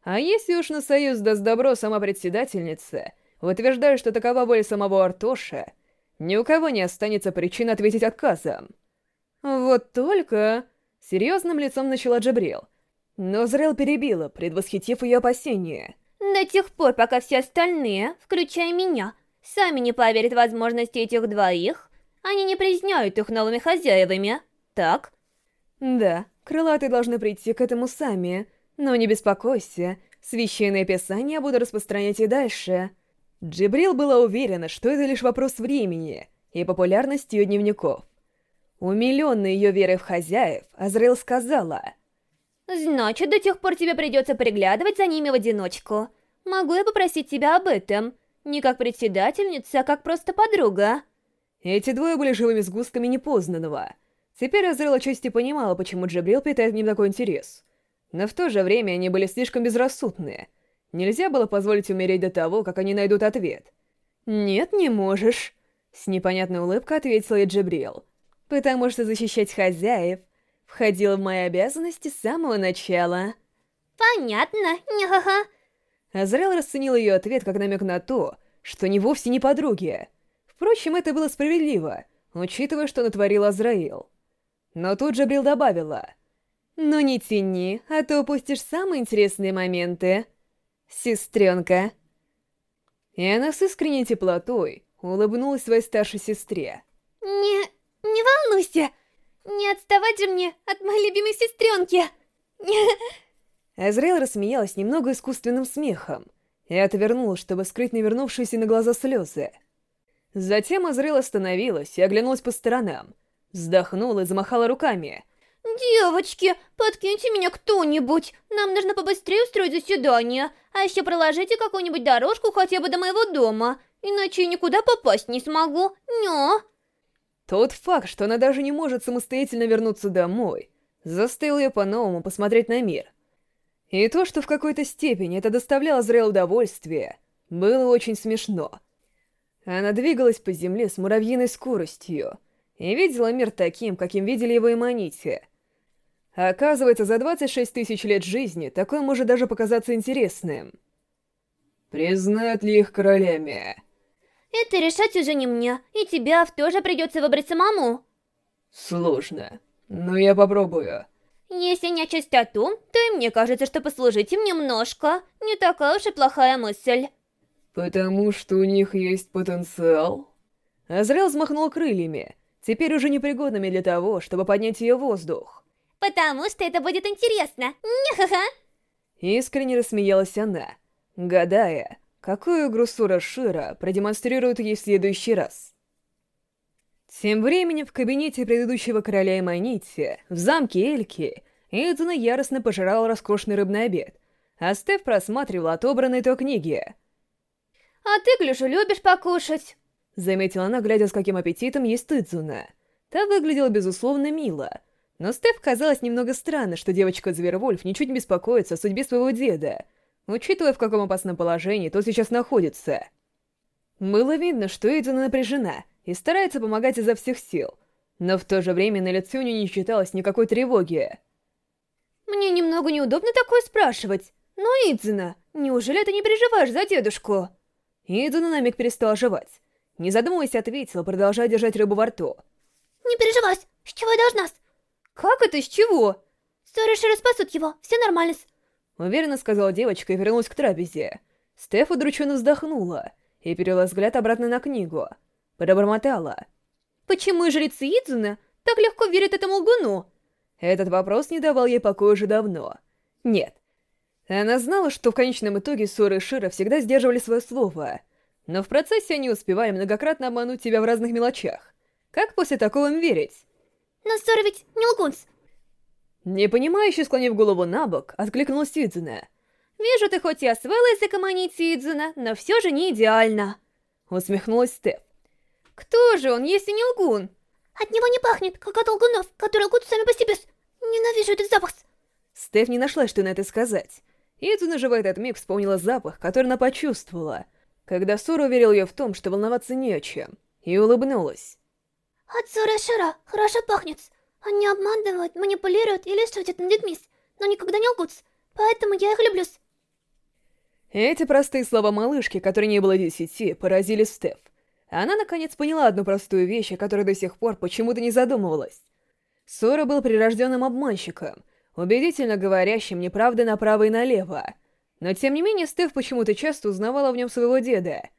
А если уж на союз даст добро сама председательница, утверждая, что такова воля самого Артоша, ни у кого не останется причин ответить отказом. Вот только... Серьезным лицом начала Джабрил, но Зрел перебила, предвосхитив ее опасения. До тех пор, пока все остальные, включая меня, сами не поверят в возможности этих двоих, они не признают их новыми хозяевами, так? Да, крылатые должны прийти к этому сами, но не беспокойся, священное писание буду распространять и дальше. Джибрил была уверена, что это лишь вопрос времени и популярности ее дневников. Умиленная ее верой в хозяев, Азраил сказала... «Значит, до тех пор тебе придется приглядывать за ними в одиночку. Могу я попросить тебя об этом? Не как председательница, а как просто подруга?» Эти двое были живыми сгустками непознанного. Теперь Азраил отчасти понимала, почему Джабрил питает к ним такой интерес. Но в то же время они были слишком безрассудные. Нельзя было позволить умереть до того, как они найдут ответ. «Нет, не можешь», — с непонятной улыбкой ответила Джабрил. «Потому что защищать хозяев входило в мои обязанности с самого начала». «Понятно, ня-ха-ха». Азраил расценил ее ответ как намек на то, что они вовсе не подруги. Впрочем, это было справедливо, учитывая, что натворил Азраил. Но тут же Брил добавила. «Ну не тяни, а то упустишь самые интересные моменты, сестренка». И она с искренней теплотой улыбнулась своей старшей сестре. «Не... не волнуйся! Не отставать же мне от моей любимой сестренки!» Азраэл рассмеялась немного искусственным смехом и отвернулась, чтобы скрыть навернувшиеся на глаза слезы. Затем Азрел остановилась и оглянулась по сторонам. Вздохнула и замахала руками. «Девочки, подкиньте меня кто-нибудь. Нам нужно побыстрее устроить заседание. А еще проложите какую-нибудь дорожку хотя бы до моего дома. Иначе я никуда попасть не смогу. Нё!» Тот факт, что она даже не может самостоятельно вернуться домой, заставил ее по-новому посмотреть на мир. И то, что в какой-то степени это доставляло Азрел удовольствие, было очень смешно. Она двигалась по земле с муравьиной скоростью и видела мир таким, каким видели его и. Оказывается, за 26 тысяч лет жизни такое может даже показаться интересным. Признают ли их королями? Это решать уже не мне, и тебя тоже придется выбрать самому. Сложно, но я попробую. Если не чистоту, то и мне кажется, что послужить им немножко не такая уж и плохая мысль. Потому что у них есть потенциал? Азрел взмахнул крыльями, теперь уже непригодными для того, чтобы поднять ее в воздух. Потому что это будет интересно. Ня-ха-ха! Искренне рассмеялась она, гадая, какую игру Сура Шира продемонстрирует ей в следующий раз. Тем временем в кабинете предыдущего короля Эманити, в замке Эльки, Эйдзуна яростно пожирал роскошный рыбный обед, а Стеф просматривал отобранные то книги. А ты, гляжу, любишь покушать. Заметила она, глядя, с каким аппетитом есть Идзуна. Та выглядела, безусловно, мило. Но Стеф казалось немного странно, что девочка-звервольф ничуть не беспокоится о судьбе своего деда, учитывая, в каком опасном положении тот сейчас находится. Было видно, что Идзуна напряжена и старается помогать изо всех сил, но в то же время на лице у нее не читалось никакой тревоги. Мне немного неудобно такое спрашивать, но, Идзуна, неужели ты не переживаешь за дедушку? Идзуна на миг перестала жевать. Не задумываясь, ответила, продолжая держать рыбу во рту. Не переживай, с чего я должна -с? «Как это с чего?» Сториши распасут его, все нормально -с. Уверенно сказала девочка и вернулась к трапезе. Стеф удрученно вздохнула и перевела взгляд обратно на книгу. Пробормотала. «Почему жрецы Идзуна так легко верят этому лгуну?» Этот вопрос не давал ей покоя уже давно. Нет. Она знала, что в конечном итоге Сора и Шира всегда сдерживали свое слово. Но в процессе они успевали многократно обмануть тебя в разных мелочах. Как после такого им верить? Но Сора ведь не лгунс. Непонимающе склонив голову на бок, откликнулась Идзуна. «Вижу, ты хоть и освоила язык Аманити Идзуна, но все же не идеально!» Усмехнулась Стеф. «Кто же он, если не лгун?» От него не пахнет, как от лгунов, которые лгут сами по себе. Ненавижу этот запах. Стеф не нашла, что на это сказать. Идзуна же в этот миг вспомнила запах, который она почувствовала, когда Сора уверил ее в том, что волноваться не о чем, и улыбнулась. От Сора Шира хорошо пахнет. Они обманывают, манипулируют или шутят над детьми, но никогда не лгут, поэтому я их люблю. Эти простые слова малышки, которой не было десяти, поразили Стеф. Она наконец поняла одну простую вещь, о которой до сих пор почему-то не задумывалась. Сора был прирожденным обманщиком, убедительно говорящим неправды направо и налево. Но тем не менее Стеф почему-то часто узнавала в нем своего деда.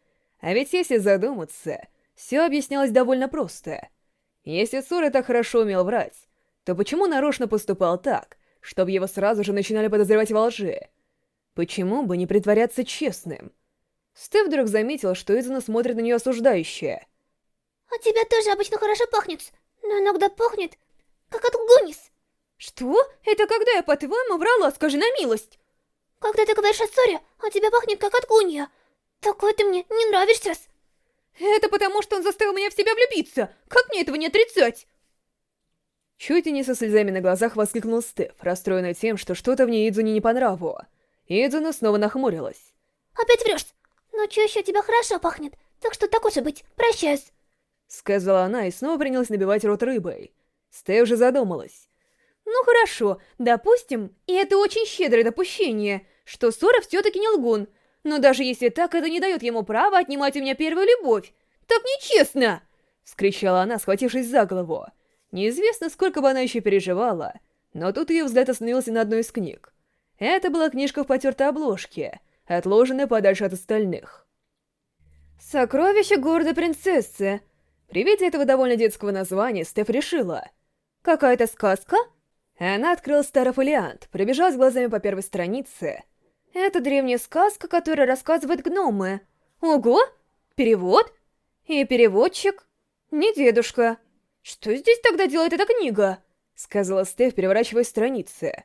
А ведь если задуматься, все объяснялось довольно просто. Если Сора так хорошо умел врать, то почему нарочно поступал так, чтобы его сразу же начинали подозревать во лжи? Почему бы не притворяться честным? Стеф вдруг заметила, что Изана смотрит на нее осуждающе. «От тебя тоже обычно хорошо пахнет, но иногда пахнет, как от лгунис». «Что? Это когда я, по-твоему, врала, скажи на милость?» «Когда ты говоришь о ссоре, от тебя пахнет, как от гунья. Такой ты мне не нравишься». «Это потому, что он заставил меня в себя влюбиться. Как мне этого не отрицать?» Чуть и не со слезами на глазах воскликнул Стеф, расстроенный тем, что что-то в ней Идзуне не по нраву. Идзуна снова нахмурилась. «Опять врешь? Ночью еще тебя хорошо пахнет, так что так уж и быть, прощаюсь», — сказала она и снова принялась набивать рот рыбой. Стэ уже задумалась. «Ну хорошо, допустим, и это очень щедрое допущение, что Сора все-таки не лгун, но даже если так, это не дает ему права отнимать у меня первую любовь. Так нечестно!» — вскричала она, схватившись за голову. Неизвестно, сколько бы она еще переживала, но тут ее взгляд остановился на одной из книг. Это была книжка в потертой обложке — отложенная подальше от остальных. «Сокровище города принцессы!» При виде этого довольно детского названия Стеф решила. «Какая-то сказка?» Она открыла старый фолиант, пробежалась глазами по первой странице. «Это древняя сказка, которая рассказывает гномы. Ого! Перевод?» И переводчик? Не дедушка. Что здесь тогда делает эта книга? Сказала Стеф, переворачивая страницы.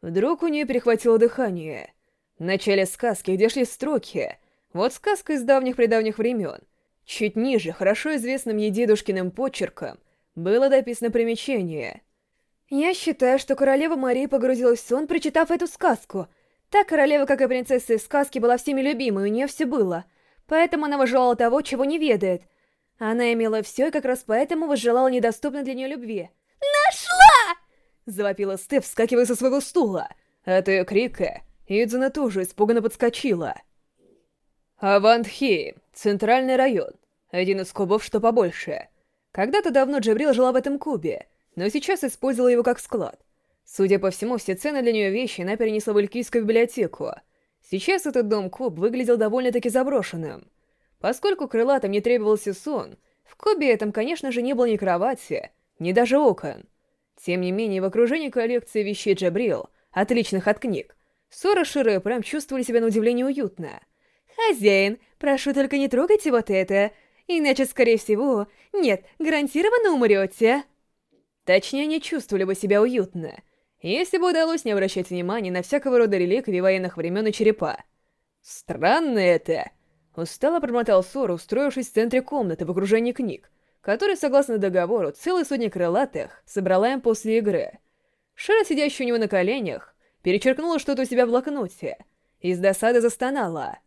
Вдруг у нее перехватило дыхание. В начале сказки, где шли строки, вот сказка из давних-предавних времен. Чуть ниже, хорошо известным ей дедушкиным почерком, было дописано примечание. «Я считаю, что королева Мария погрузилась в сон, прочитав эту сказку. Та королева, как и принцесса из сказки, была всеми любимой, у нее все было. Поэтому она выжелала того, чего не ведает. Она имела все, и как раз поэтому возжелала недоступной для нее любви. «Нашла!» — завопила Стеф, вскакивая со своего стула. От ее крика Идзуна тоже испуганно подскочила. Авантхейм, центральный район. Один из кубов, что побольше. Когда-то давно Джабрил жила в этом кубе, но сейчас использовала его как склад. Судя по всему, все цены для нее вещи она перенесла в Элькийскую библиотеку. Сейчас этот дом-куб выглядел довольно-таки заброшенным. Поскольку крылатым не требовался сон, в кубе этом, конечно же, не было ни кровати, ни даже окон. Тем не менее, в окружении коллекции вещей Джабрил, отличных от книг, Сора, Широ и Прям чувствовали себя на удивление уютно. «Хозяин, прошу только не трогайте вот это, иначе, скорее всего, нет, гарантированно умрете». Точнее, они чувствовали бы себя уютно, если бы удалось не обращать внимания на всякого рода реликвии военных времен и черепа. «Странно это!» Устало промотал Сора, устроившись в центре комнаты в окружении книг, которые, согласно договору, целые сотни крылатых собрала им после игры. Шира, сидящая у него на коленях, перечеркнула что-то у себя в блокноте и с досады застонала.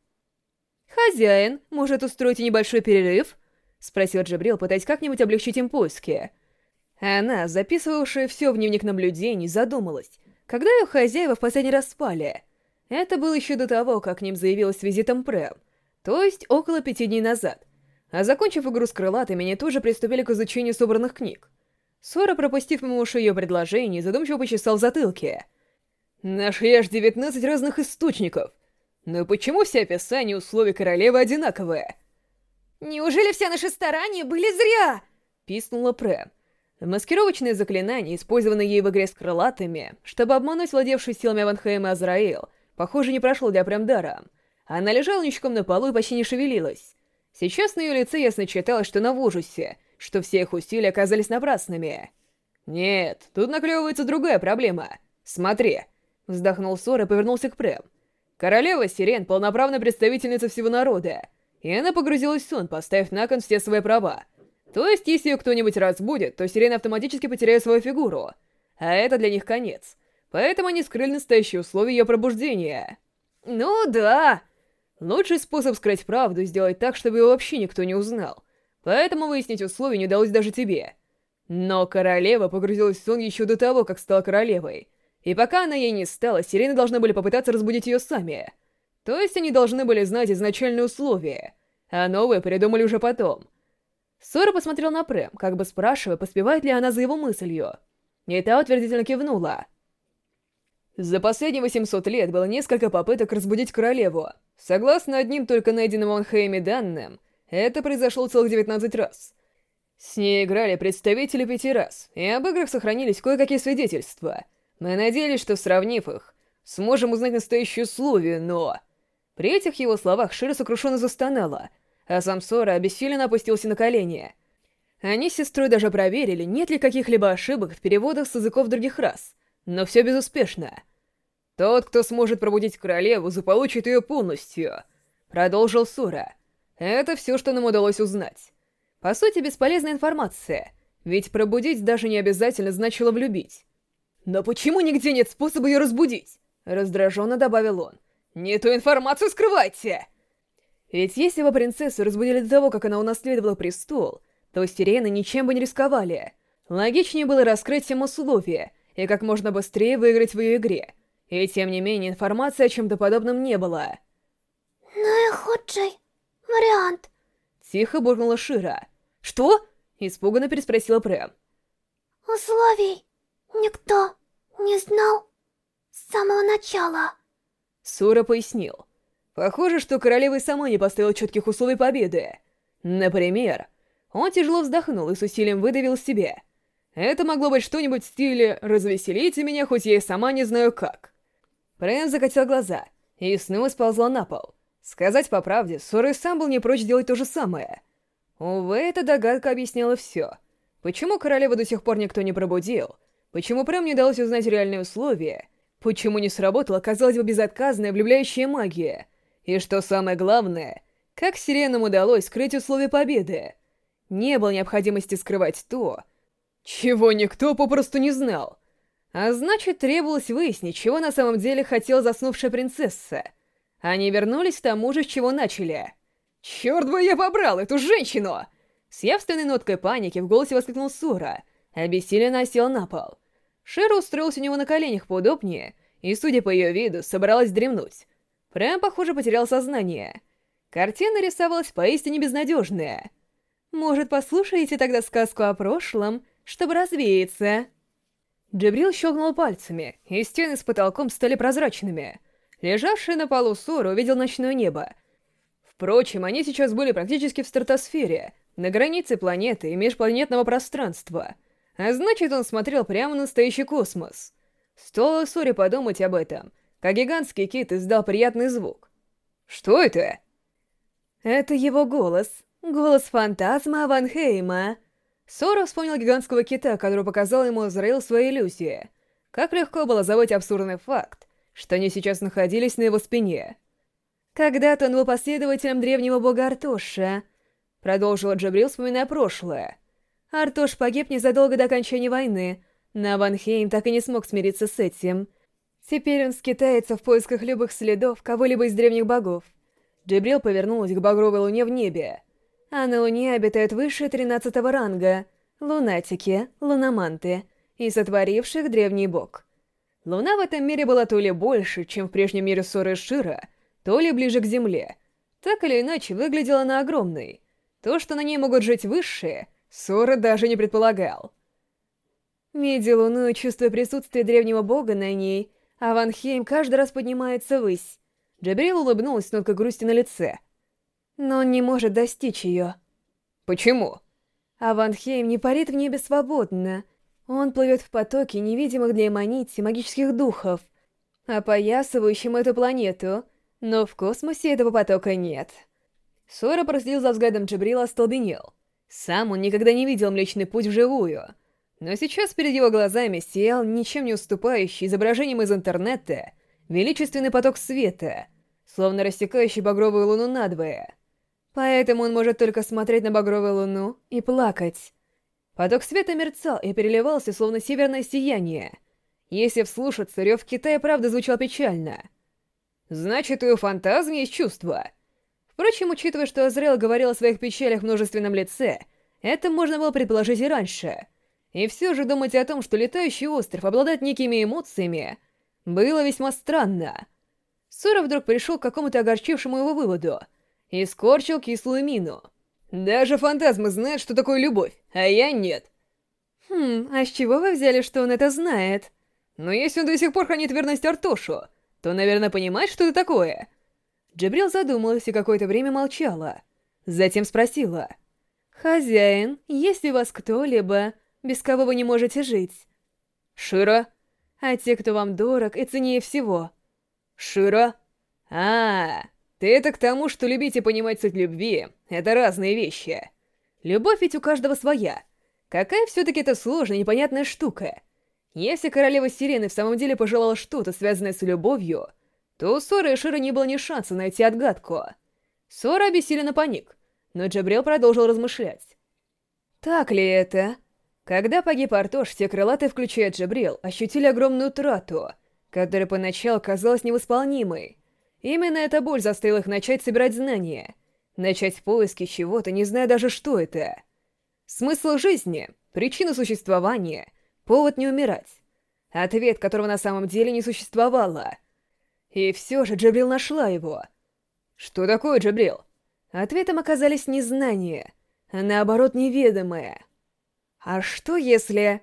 «Хозяин, может, устроить небольшой перерыв?» — спросил Джабрил, пытаясь как-нибудь облегчить им поиски. Она, записывавшая все в дневник наблюдений, задумалась, когда ее хозяева в последний раз спали. Это было еще до того, как к ним заявилась с визитом Прэм, то есть около пяти дней назад. А закончив игру с крылатыми, они тут же приступили к изучению собранных книг. Сора, пропустив мимо уши ее предложение, задумчиво почесал в затылке. «Нашли аж 19 разных источников. Но почему все описания условий королевы одинаковые?» «Неужели все наши старания были зря?» — писнула Прэм. Маскировочное заклинание, использованное ей в игре с крылатыми, чтобы обмануть владевшую силами Аванхейма Азраил, похоже, не прошло для Прэм даром. Она лежала ничком на полу и почти не шевелилась. Сейчас на ее лице ясно читалось, что она в ужасе, что все их усилия оказались напрасными. «Нет, тут наклевывается другая проблема. Смотри!» Вздохнул Сор и повернулся к Прэм. «Королева Сирен — полноправная представительница всего народа, и она погрузилась в сон, поставив на кон все свои права. То есть, если ее кто-нибудь разбудит, то сирена автоматически потеряет свою фигуру. А это для них конец. Поэтому они скрыли настоящие условия ее пробуждения. Ну да. Лучший способ скрыть правду — сделать так, чтобы его вообще никто не узнал. Поэтому выяснить условия не удалось даже тебе. Но королева погрузилась в сон еще до того, как стала королевой. И пока она ей не стала, сирены должны были попытаться разбудить ее сами. То есть они должны были знать изначальные условия, а новые придумали уже потом — Сора посмотрел на Прэм, как бы спрашивая, поспевает ли она за его мыслью. И та утвердительно кивнула. За последние 800 лет было несколько попыток разбудить королеву. Согласно одним только найденным Онхейме данным, это произошло целых 19 раз. С ней играли представители пяти раз, и об играх сохранились кое-какие свидетельства. Мы надеялись, что, сравнив их, сможем узнать настоящие условия, но... При этих его словах Шира сокрушенно застонала — а сам Сора обессиленно опустился на колени. Они с сестрой даже проверили, нет ли каких-либо ошибок в переводах с языков других рас, но все безуспешно. «Тот, кто сможет пробудить королеву, заполучит ее полностью», — продолжил Сура. «Это все, что нам удалось узнать. По сути, бесполезная информация, ведь пробудить даже не обязательно значило влюбить». «Но почему нигде нет способа ее разбудить?» — раздраженно добавил он. «Не ту информацию скрывайте!» Ведь если бы принцессу разбудили до того, как она унаследовала престол, то сирены ничем бы не рисковали. Логичнее было раскрыть всем условия и как можно быстрее выиграть в ее игре. И тем не менее, информации о чем-то подобном не было. «Наихудший вариант», — тихо буркнула Шира. «Что?» — испуганно переспросила Прэм. «Условий никто не знал с самого начала». Сура пояснил. Похоже, что королева и сама не поставила четких условий победы. Например, он тяжело вздохнул и с усилием выдавил себе. Это могло быть что-нибудь в стиле «развеселите меня, хоть я и сама не знаю как». Прэн закатил глаза и снова сползла на пол. Сказать по правде, Сора сам был не прочь делать то же самое. Увы, эта догадка объясняла все. Почему королеву до сих пор никто не пробудил? Почему Прэм не удалось узнать реальные условия? Почему не сработала, казалось бы, безотказная влюбляющая магия? И что самое главное, как сиренам удалось скрыть условия победы? Не было необходимости скрывать то, чего никто попросту не знал. А значит, требовалось выяснить, чего на самом деле хотела заснувшая принцесса. Они вернулись к тому же, с чего начали. «Черт бы я побрал эту женщину!» С явственной ноткой паники в голосе воскликнул Сура, обессиленно осел на пол. Шера устроился у него на коленях поудобнее и, судя по ее виду, собралась дремнуть. Прям, похоже, потерял сознание. Картина рисовалась поистине безнадежная. «Может, послушаете тогда сказку о прошлом, чтобы развеяться?» Джабрил щелкнул пальцами, и стены с потолком стали прозрачными. Лежавший на полу Сора увидел ночное небо. Впрочем, они сейчас были практически в стратосфере, на границе планеты и межпланетного пространства. А значит, он смотрел прямо на настоящий космос. Стоило Соре подумать об этом, как гигантский кит издал приятный звук. «Что это?» «Это его голос. Голос фантазма Ванхейма». Сора вспомнил гигантского кита, который показал ему Израил свои иллюзии. Как легко было забыть абсурдный факт, что они сейчас находились на его спине. Когда-то он был последователем древнего бога Артоша. Продолжила Джабрил, вспоминая прошлое. Артош погиб незадолго до окончания войны, но Ванхейм так и не смог смириться с этим. Теперь он скитается в поисках любых следов кого-либо из древних богов. Джабрил повернулась к багровой луне в небе а на Луне обитают высшие тринадцатого ранга — лунатики, луноманты и сотворивших древний бог. Луна в этом мире была то ли больше, чем в прежнем мире Соры Шира, то ли ближе к Земле. Так или иначе, выглядела она огромной. То, что на ней могут жить высшие, Сора даже не предполагал. Видя Луну и чувствуя присутствие древнего бога на ней, Аванхейм каждый раз поднимается ввысь. Джабрил улыбнулась с ноткой грусти на лице — но он не может достичь ее. Почему? А Ван Хейм не парит в небе свободно. Он плывет в потоке невидимых для Эмманити магических духов, опоясывающим эту планету, но в космосе этого потока нет. Сора проследил за взглядом Джабрила, остолбенел. Сам он никогда не видел Млечный Путь вживую, но сейчас перед его глазами сиял ничем не уступающий изображением из интернета величественный поток света, словно рассекающий багровую луну надвое. Поэтому он может только смотреть на багровую луну и плакать. Поток света мерцал и переливался, словно северное сияние. Если вслушаться, рев Китая правда звучал печально. Значит, у фантазм есть чувства. Впрочем, учитывая, что Азрел говорил о своих печалях в множественном лице, это можно было предположить и раньше. И все же думать о том, что летающий остров обладает некими эмоциями, было весьма странно. Сора вдруг пришел к какому-то огорчившему его выводу — и скорчил кислую мину. «Даже фантазмы знают, что такое любовь, а я нет». «Хм, а с чего вы взяли, что он это знает?» «Но если он до сих пор хранит верность Артошу, то, наверное, понимает, что это такое». Джабрил задумалась и какое-то время молчала. Затем спросила. «Хозяин, есть ли у вас кто-либо, без кого вы не можете жить?» «Шира?» «А те, кто вам дорог и ценнее всего?» «Шира?» «А, -а, -а ты это к тому, что любить и понимать суть любви — это разные вещи. Любовь ведь у каждого своя. Какая все-таки это сложная, непонятная штука. Если королева Сирены в самом деле пожелала что-то, связанное с любовью, то у Сора и Шира не было ни шанса найти отгадку. Сора обессиленно паник, но Джабрил продолжил размышлять. Так ли это? Когда погиб Артош, все крылатые, включая Джабрил, ощутили огромную трату, которая поначалу казалась невосполнимой. Именно эта боль заставила их начать собирать знания, начать поиски чего-то, не зная даже, что это. Смысл жизни, причина существования, повод не умирать. Ответ, которого на самом деле не существовало. И все же Джабрил нашла его. Что такое Джабрил? Ответом оказались не знания, а наоборот неведомое. А что если...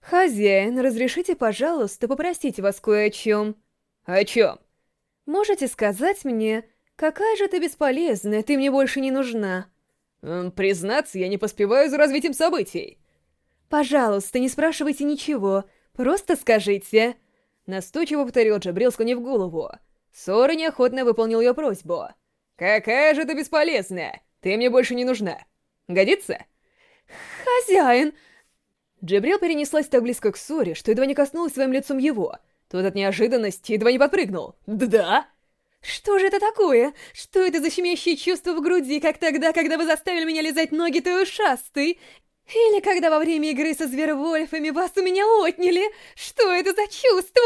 «Хозяин, разрешите, пожалуйста, попросить вас кое о чем?» «О чем?» Можете сказать мне, какая же ты бесполезная, ты мне больше не нужна?» «Признаться, я не поспеваю за развитием событий». «Пожалуйста, не спрашивайте ничего, просто скажите». Настойчиво повторил Джабрил, склонив голову. Сора неохотно выполнил ее просьбу. «Какая же ты бесполезная! Ты мне больше не нужна!» Годится? Хозяин! Джибрил перенеслась так близко к ссоре, что едва не коснулась своим лицом его. Тот от неожиданности едва не подпрыгнул. «Да?» «Что же это такое? Что это за щемящее чувство в груди, как тогда, когда вы заставили меня лизать ноги той ушастой? Или когда во время игры со зверовольфами вас у меня отняли? Что это за чувство?»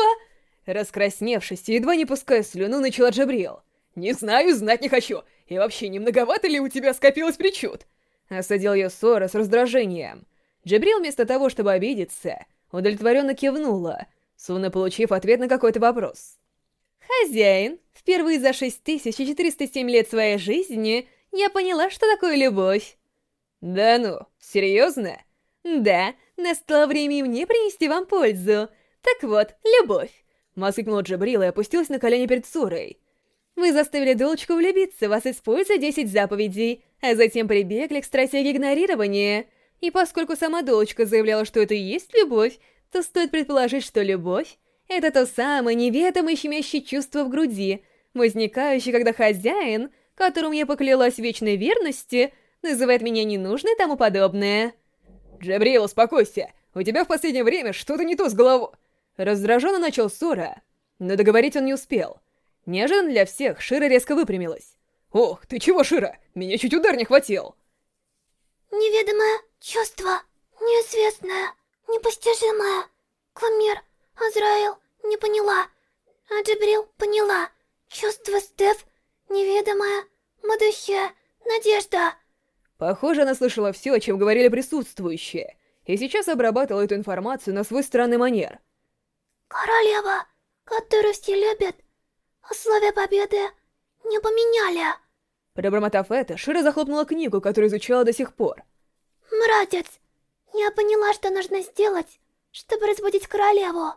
Раскрасневшись и едва не пуская слюну, начала Джабрил. «Не знаю, знать не хочу. И вообще, не многовато ли у тебя скопилось причуд?» Осадил ее ссора с раздражением. Джабрил вместо того, чтобы обидеться, удовлетворенно кивнула, словно получив ответ на какой-то вопрос. «Хозяин, впервые за 6407 лет своей жизни я поняла, что такое любовь». «Да ну, серьезно?» «Да, настало время и мне принести вам пользу. Так вот, любовь». Воскликнула Джабрил и опустилась на колени перед Сурой. «Вы заставили дочку влюбиться, вас используя 10 заповедей, а затем прибегли к стратегии игнорирования. И поскольку сама дочка заявляла, что это и есть любовь, то стоит предположить, что любовь — это то самое неведомое щемящее чувство в груди, возникающее, когда хозяин, которому я поклялась вечной верности, называет меня ненужной и тому подобное. «Джабрил, успокойся! У тебя в последнее время что-то не то с головой!» Раздраженно начал Сора, но договорить он не успел. Неожиданно для всех Шира резко выпрямилась. «Ох, ты чего, Шира? Меня чуть удар не хватил!» Неведомое чувство, неизвестное, непостижимое. Кумир, Азраил, не поняла. А Джибрил поняла. Чувство Стеф, неведомое, будущее, надежда. Похоже, она слышала все, о чем говорили присутствующие, и сейчас обрабатывала эту информацию на свой странный манер. Королева, которую все любят, условия победы не поменяли. Пробормотав это, Шира захлопнула книгу, которую изучала до сих пор. «Братец, я поняла, что нужно сделать, чтобы разбудить королеву».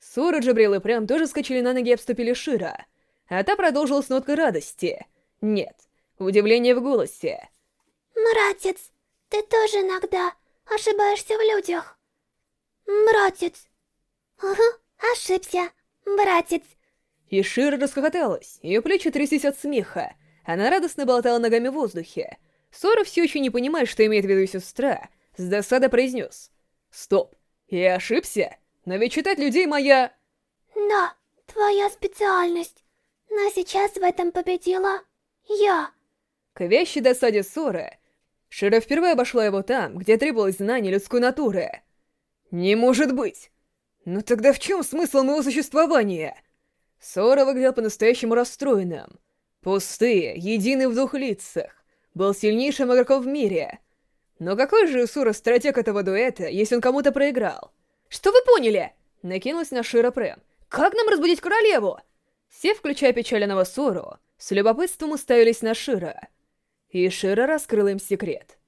Сора, Джабрил и Прям тоже вскочили на ноги и обступили Шира. А та продолжила с ноткой радости. Нет, удивление в голосе. «Братец, ты тоже иногда ошибаешься в людях». «Братец». «Угу, ошибся, братец». И Шира расхохоталась, ее плечи тряслись от смеха, она радостно болтала ногами в воздухе. Сора все еще не понимает, что имеет в виду сестра, с досадой произнес. «Стоп, я ошибся? Но ведь читать людей моя...» «Да, твоя специальность. Но сейчас в этом победила я». К вящей досаде Сора, Шира впервые обошла его там, где требовалось знание людской натуры. «Не может быть! Но тогда в чем смысл моего существования?» Сора выглядел по-настоящему расстроенным. Пустые, единый в двух лицах. Был сильнейшим игроком в мире. Но какой же Сура стратег этого дуэта, если он кому-то проиграл? «Что вы поняли?» — накинулась на Шира Прэм. «Как нам разбудить королеву?» Все, включая печаленного Суру, с любопытством уставились на Шира. И Шира раскрыл им секрет.